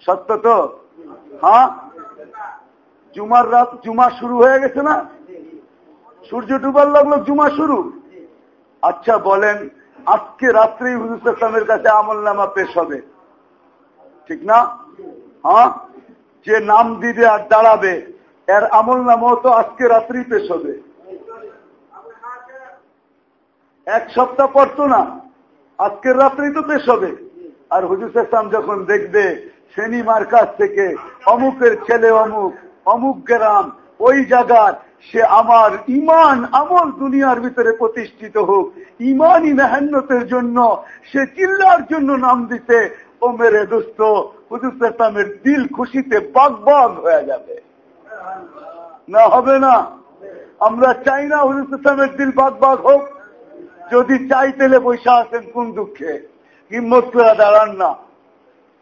সত্য তো? হ্যাঁ? জুমার রাত, জুমা শুরু হয়ে গেছে না? সূর্য ডুবার লাগল, জুমা শুরু? আচ্ছা বলেন, আজকে রাত্রেই হুজুর কাছে আমল নামা পেশ হবে। ঠিক না? হ্যাঁ? যে নাম দিবে আর দাঁড়াবে, এর আমল নামাও তো আজকে রাত্রি পেশ হবে। এক সপ্তাহ পর তো না, আজকের রাত্রেই তো পেশ হবে। আর হুজুর ইসলাম যখন দেখবে সেনিমার কাছ থেকে অমুকের ছেলে অমুক অমুক গ্রাম, ওই জায়গার, সে আমার ইমান আমল দুনিয়ার ভিতরে প্রতিষ্ঠিত হোক, ইমানই মেহান্নতের জন্য, সে চিল্লার জন্য নাম দিতে, ও মেরে দোস্ত, হুজুর দিল খুশিতে বাগ বাগ হয়ে যাবে। না হবে না। আমরা চাই না হুজুর দিল বাগ বাগ হোক। যদি চাই তাহলে বৈশা আছেন কোন দুঃখে। হিম্মত করে দাঁড়ান না।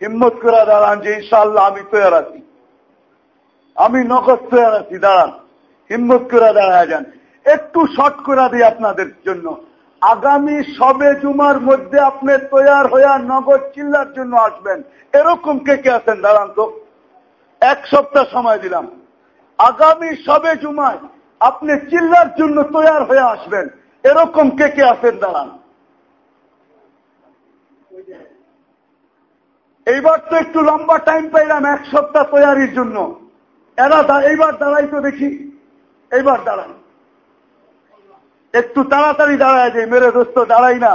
হিম্মত করে দাঁড়ান যে ইনশাল্লাহ আমি তৈরি আছি। আমি নগদ তৈরি আছি, দাঁড়ান। হিম্মত করে দাঁড়ায় যান। একটু শর্ট করে দিই আপনাদের জন্য। আগামী সবে জুমার মধ্যে আপনি তৈয়ার হইয়া নগদ চিল্লার জন্য আসবেন। এরকম কে কে আছেন, দাঁড়ান তো। এক সপ্তাহ সময় দিলাম। আগামী সবে জুমায় আপনি চিল্লার জন্য তৈয়ার হয়ে আসবেন। এরকম কে কে আছেন, দাঁড়ান। এইবার তো একটু লম্বা টাইম পাইলাম, এক সপ্তাহ তৈয়ারির জন্য। এরা এইবার দাঁড়াই তো দেখি। এইবার দাঁড়ান। একটু তাড়াতাড়ি দাঁড়ায় যে মেরে দোস্ত, দাঁড়াই না।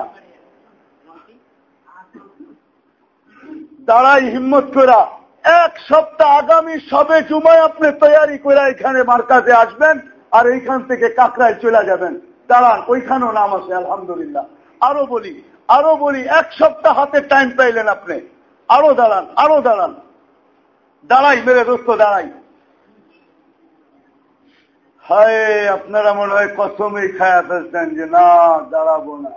দাঁড়াই হিম্মত করা এক সপ্তাহ আগামী সবে জুমায় আপনি তৈয়ারি করে এখানে মার্কাজে আসবেন আর এইখান থেকে কাকরায় চলে যাবেন। দাঁড়ান, ওইখানেও নাম আছে, আলহামদুলিল্লাহ। আরও বলি আরও বলি, এক সপ্তাহ হাতে টাইম পাইলেন আপনি। আরও দাঁড়ান আরও দাঁড়ান। দাঁড়াই মেরে দোস্ত, দাঁড়াই। হায়, আপনারা মনে হয় কসমই খায়া ফেলছেন যে না, দাঁড়াবো না।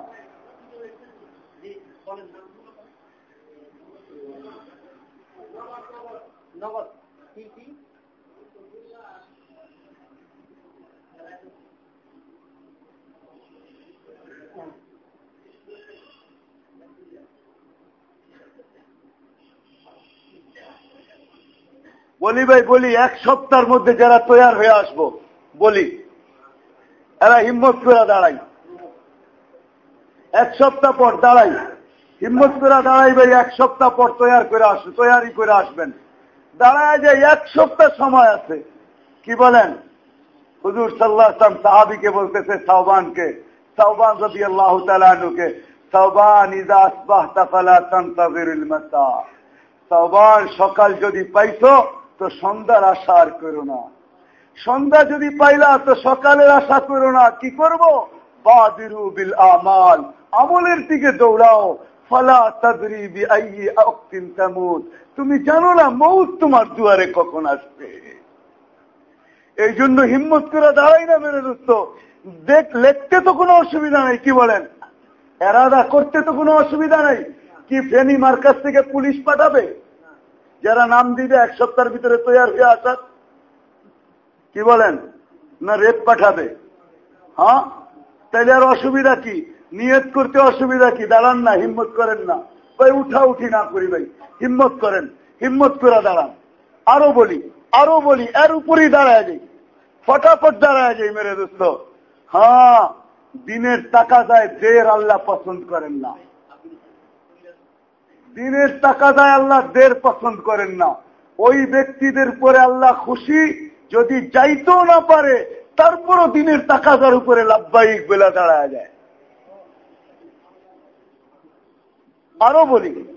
বলি ভাই, বলি, এক সপ্তাহের মধ্যে যারা তৈয়ার হয়ে আসব, বলি, এরা হিম্মত করে দাঁড়াই। এক সপ্তাহ পর দাঁড়াই। হিম্মত করে দাঁড়াই ভাই, এক সপ্তাহ পর তৈয়ার করে আসবে, তৈয়ারি করে আসবেন। দাঁড়ায় যে এক সপ্তাহ সময় আছে। কি বলেন? হুজুর সাল্লাহ সাহাবিকে বলতেছে সাহবানকে সাহবান রবি আল্লাহ তালুকে সাহবান ইদা আসবাহ সকাল যদি পাইছো তো সন্ধ্যার আশা আর করো না। সন্ধ্যা যদি পাইলা তো সকালের আশা করো না। কি করব? বিল আমাল। আমলের দিকে দৌড়াও। ফলা তাদরি তুমি জানো না, মৌত তোমার দুয়ারে কখন আসবে। এই জন্য হিম্মত করে দাঁড়াই না মেরে দোস্ত। দেখ, লিখতে তো কোনো অসুবিধা নেই, কি বলেন? এরাদা করতে তো কোনো অসুবিধা নেই। কি ফেনি মার্কাজ থেকে পুলিশ পাঠাবে? যারা নাম দিবে এক সপ্তাহের ভিতরে তৈরি হয়ে আসার, কি বলেন? না রেপ পাঠাবে? হ্যাঁ? তাইলে আর অসুবিধা কি? নিয়ত করতে অসুবিধা কি? দাঁড়ান না, হিম্মত করেন না। ভাই, উঠা উঠি না করি ভাই। হিম্মত করেন, হিম্মত করে দাঁড়ান। আরও বলি আরও বলি, এর উপরেই দাঁড়ায় যাই। ফটাফট দাঁড়ায় যাই মেরে দোস্ত। হ্যাঁ দিনের টাকা দেয় দের আল্লাহ পছন্দ করেন না। দিনের টাকা দেয় আল্লাহ দের পছন্দ করেন না। ওই ব্যক্তিদের উপরে আল্লাহ খুশি, যদি যাইতেও না পারে, তারপরও দিনের তাকাদার উপরে লাভবাহিক বেলা দাঁড়ায় যায়। আরও বলি।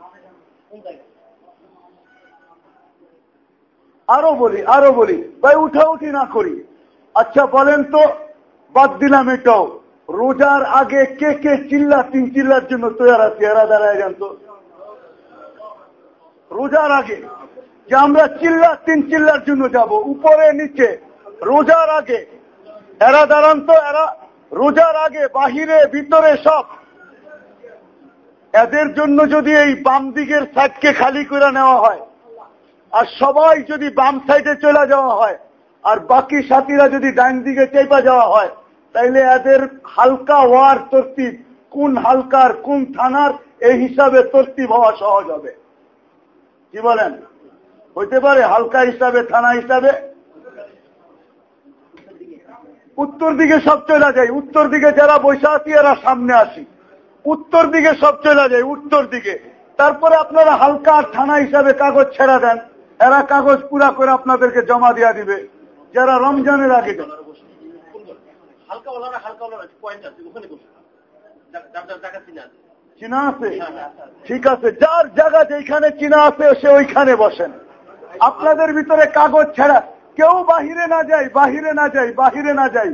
আরও বলি আরও বলি। ভাই উঠা উঠি না করি। আচ্ছা বলেন তো, বাদ দিলাম এটাও। রোজার আগে কে কে চিল্লা, তিন চিল্লার জন্য আছে? এরা দাঁড়ায় জানতো রোজার আগে যে আমরা চিল্লা তিন চিল্লার জন্য যাব, উপরে নিচে, রোজার আগে। এরা দাঁড়ান তো এরা রোজার আগে, বাহিরে, ভিতরে সব। এদের জন্য যদি এই বাম দিকের সাইডকে খালি করে নেওয়া হয়, আর সবাই যদি বাম সাইডে চলে যাওয়া হয়, আর বাকি সাথীরা যদি ডাইন দিকে চেপা যাওয়া হয়, তাইলে এদের হালকা হওয়ার তরতিব, কোন হালকার, কোন থানার, এই হিসাবে তরতিব হওয়া সহজ হবে। কি বলেন? হইতে পারে হালকা হিসাবে, থানা হিসাবে? উত্তর দিকে সব চলে যায়, উত্তর দিকে যারা বৈশা আছি, এরা সামনে আসি। উত্তর দিকে সব চলে যায়, উত্তর দিকে। তারপরে আপনারা হালকা থানা হিসাবে কাগজ ছেড়া দেন। এরা কাগজ পুরা করে আপনাদেরকে জমা দিয়া দিবে। যারা রমজানের আগে হালকা হালকা চিনে আছে? ঠিক আছে, যার জায়গা যেখানে চিনা আছে, সে ওইখানে বসেন। আপনাদের ভিতরে কাগজ ছাড়া কেউ বাহিরে না যায়, বাহিরে না যায়, বাহিরে না যায়।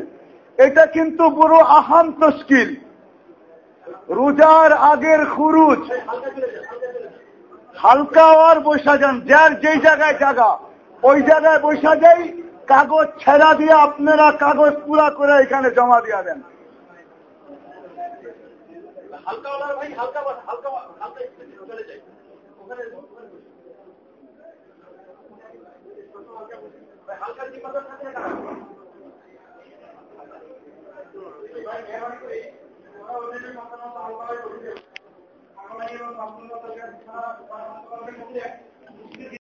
এটা কিন্তু পুরো আহান তস্কিল রোজার আগের খুরুজ। হালকা আর বৈশা যান, যার যেই জায়গায় জায়গা, ওই জায়গায় বৈশা যাই কাগজ ছেড়া দিয়ে আপনারা কাগজ পুরা করে এখানে জমা দিয়া দেন। হালকা ওলার ভাই, হালকা হালকা হালকা ওখানে যাই, ওখানে হালকা জিম্মাদার থাকে? ভাই মেহরবানি করে আমরা সম্পূর্ণ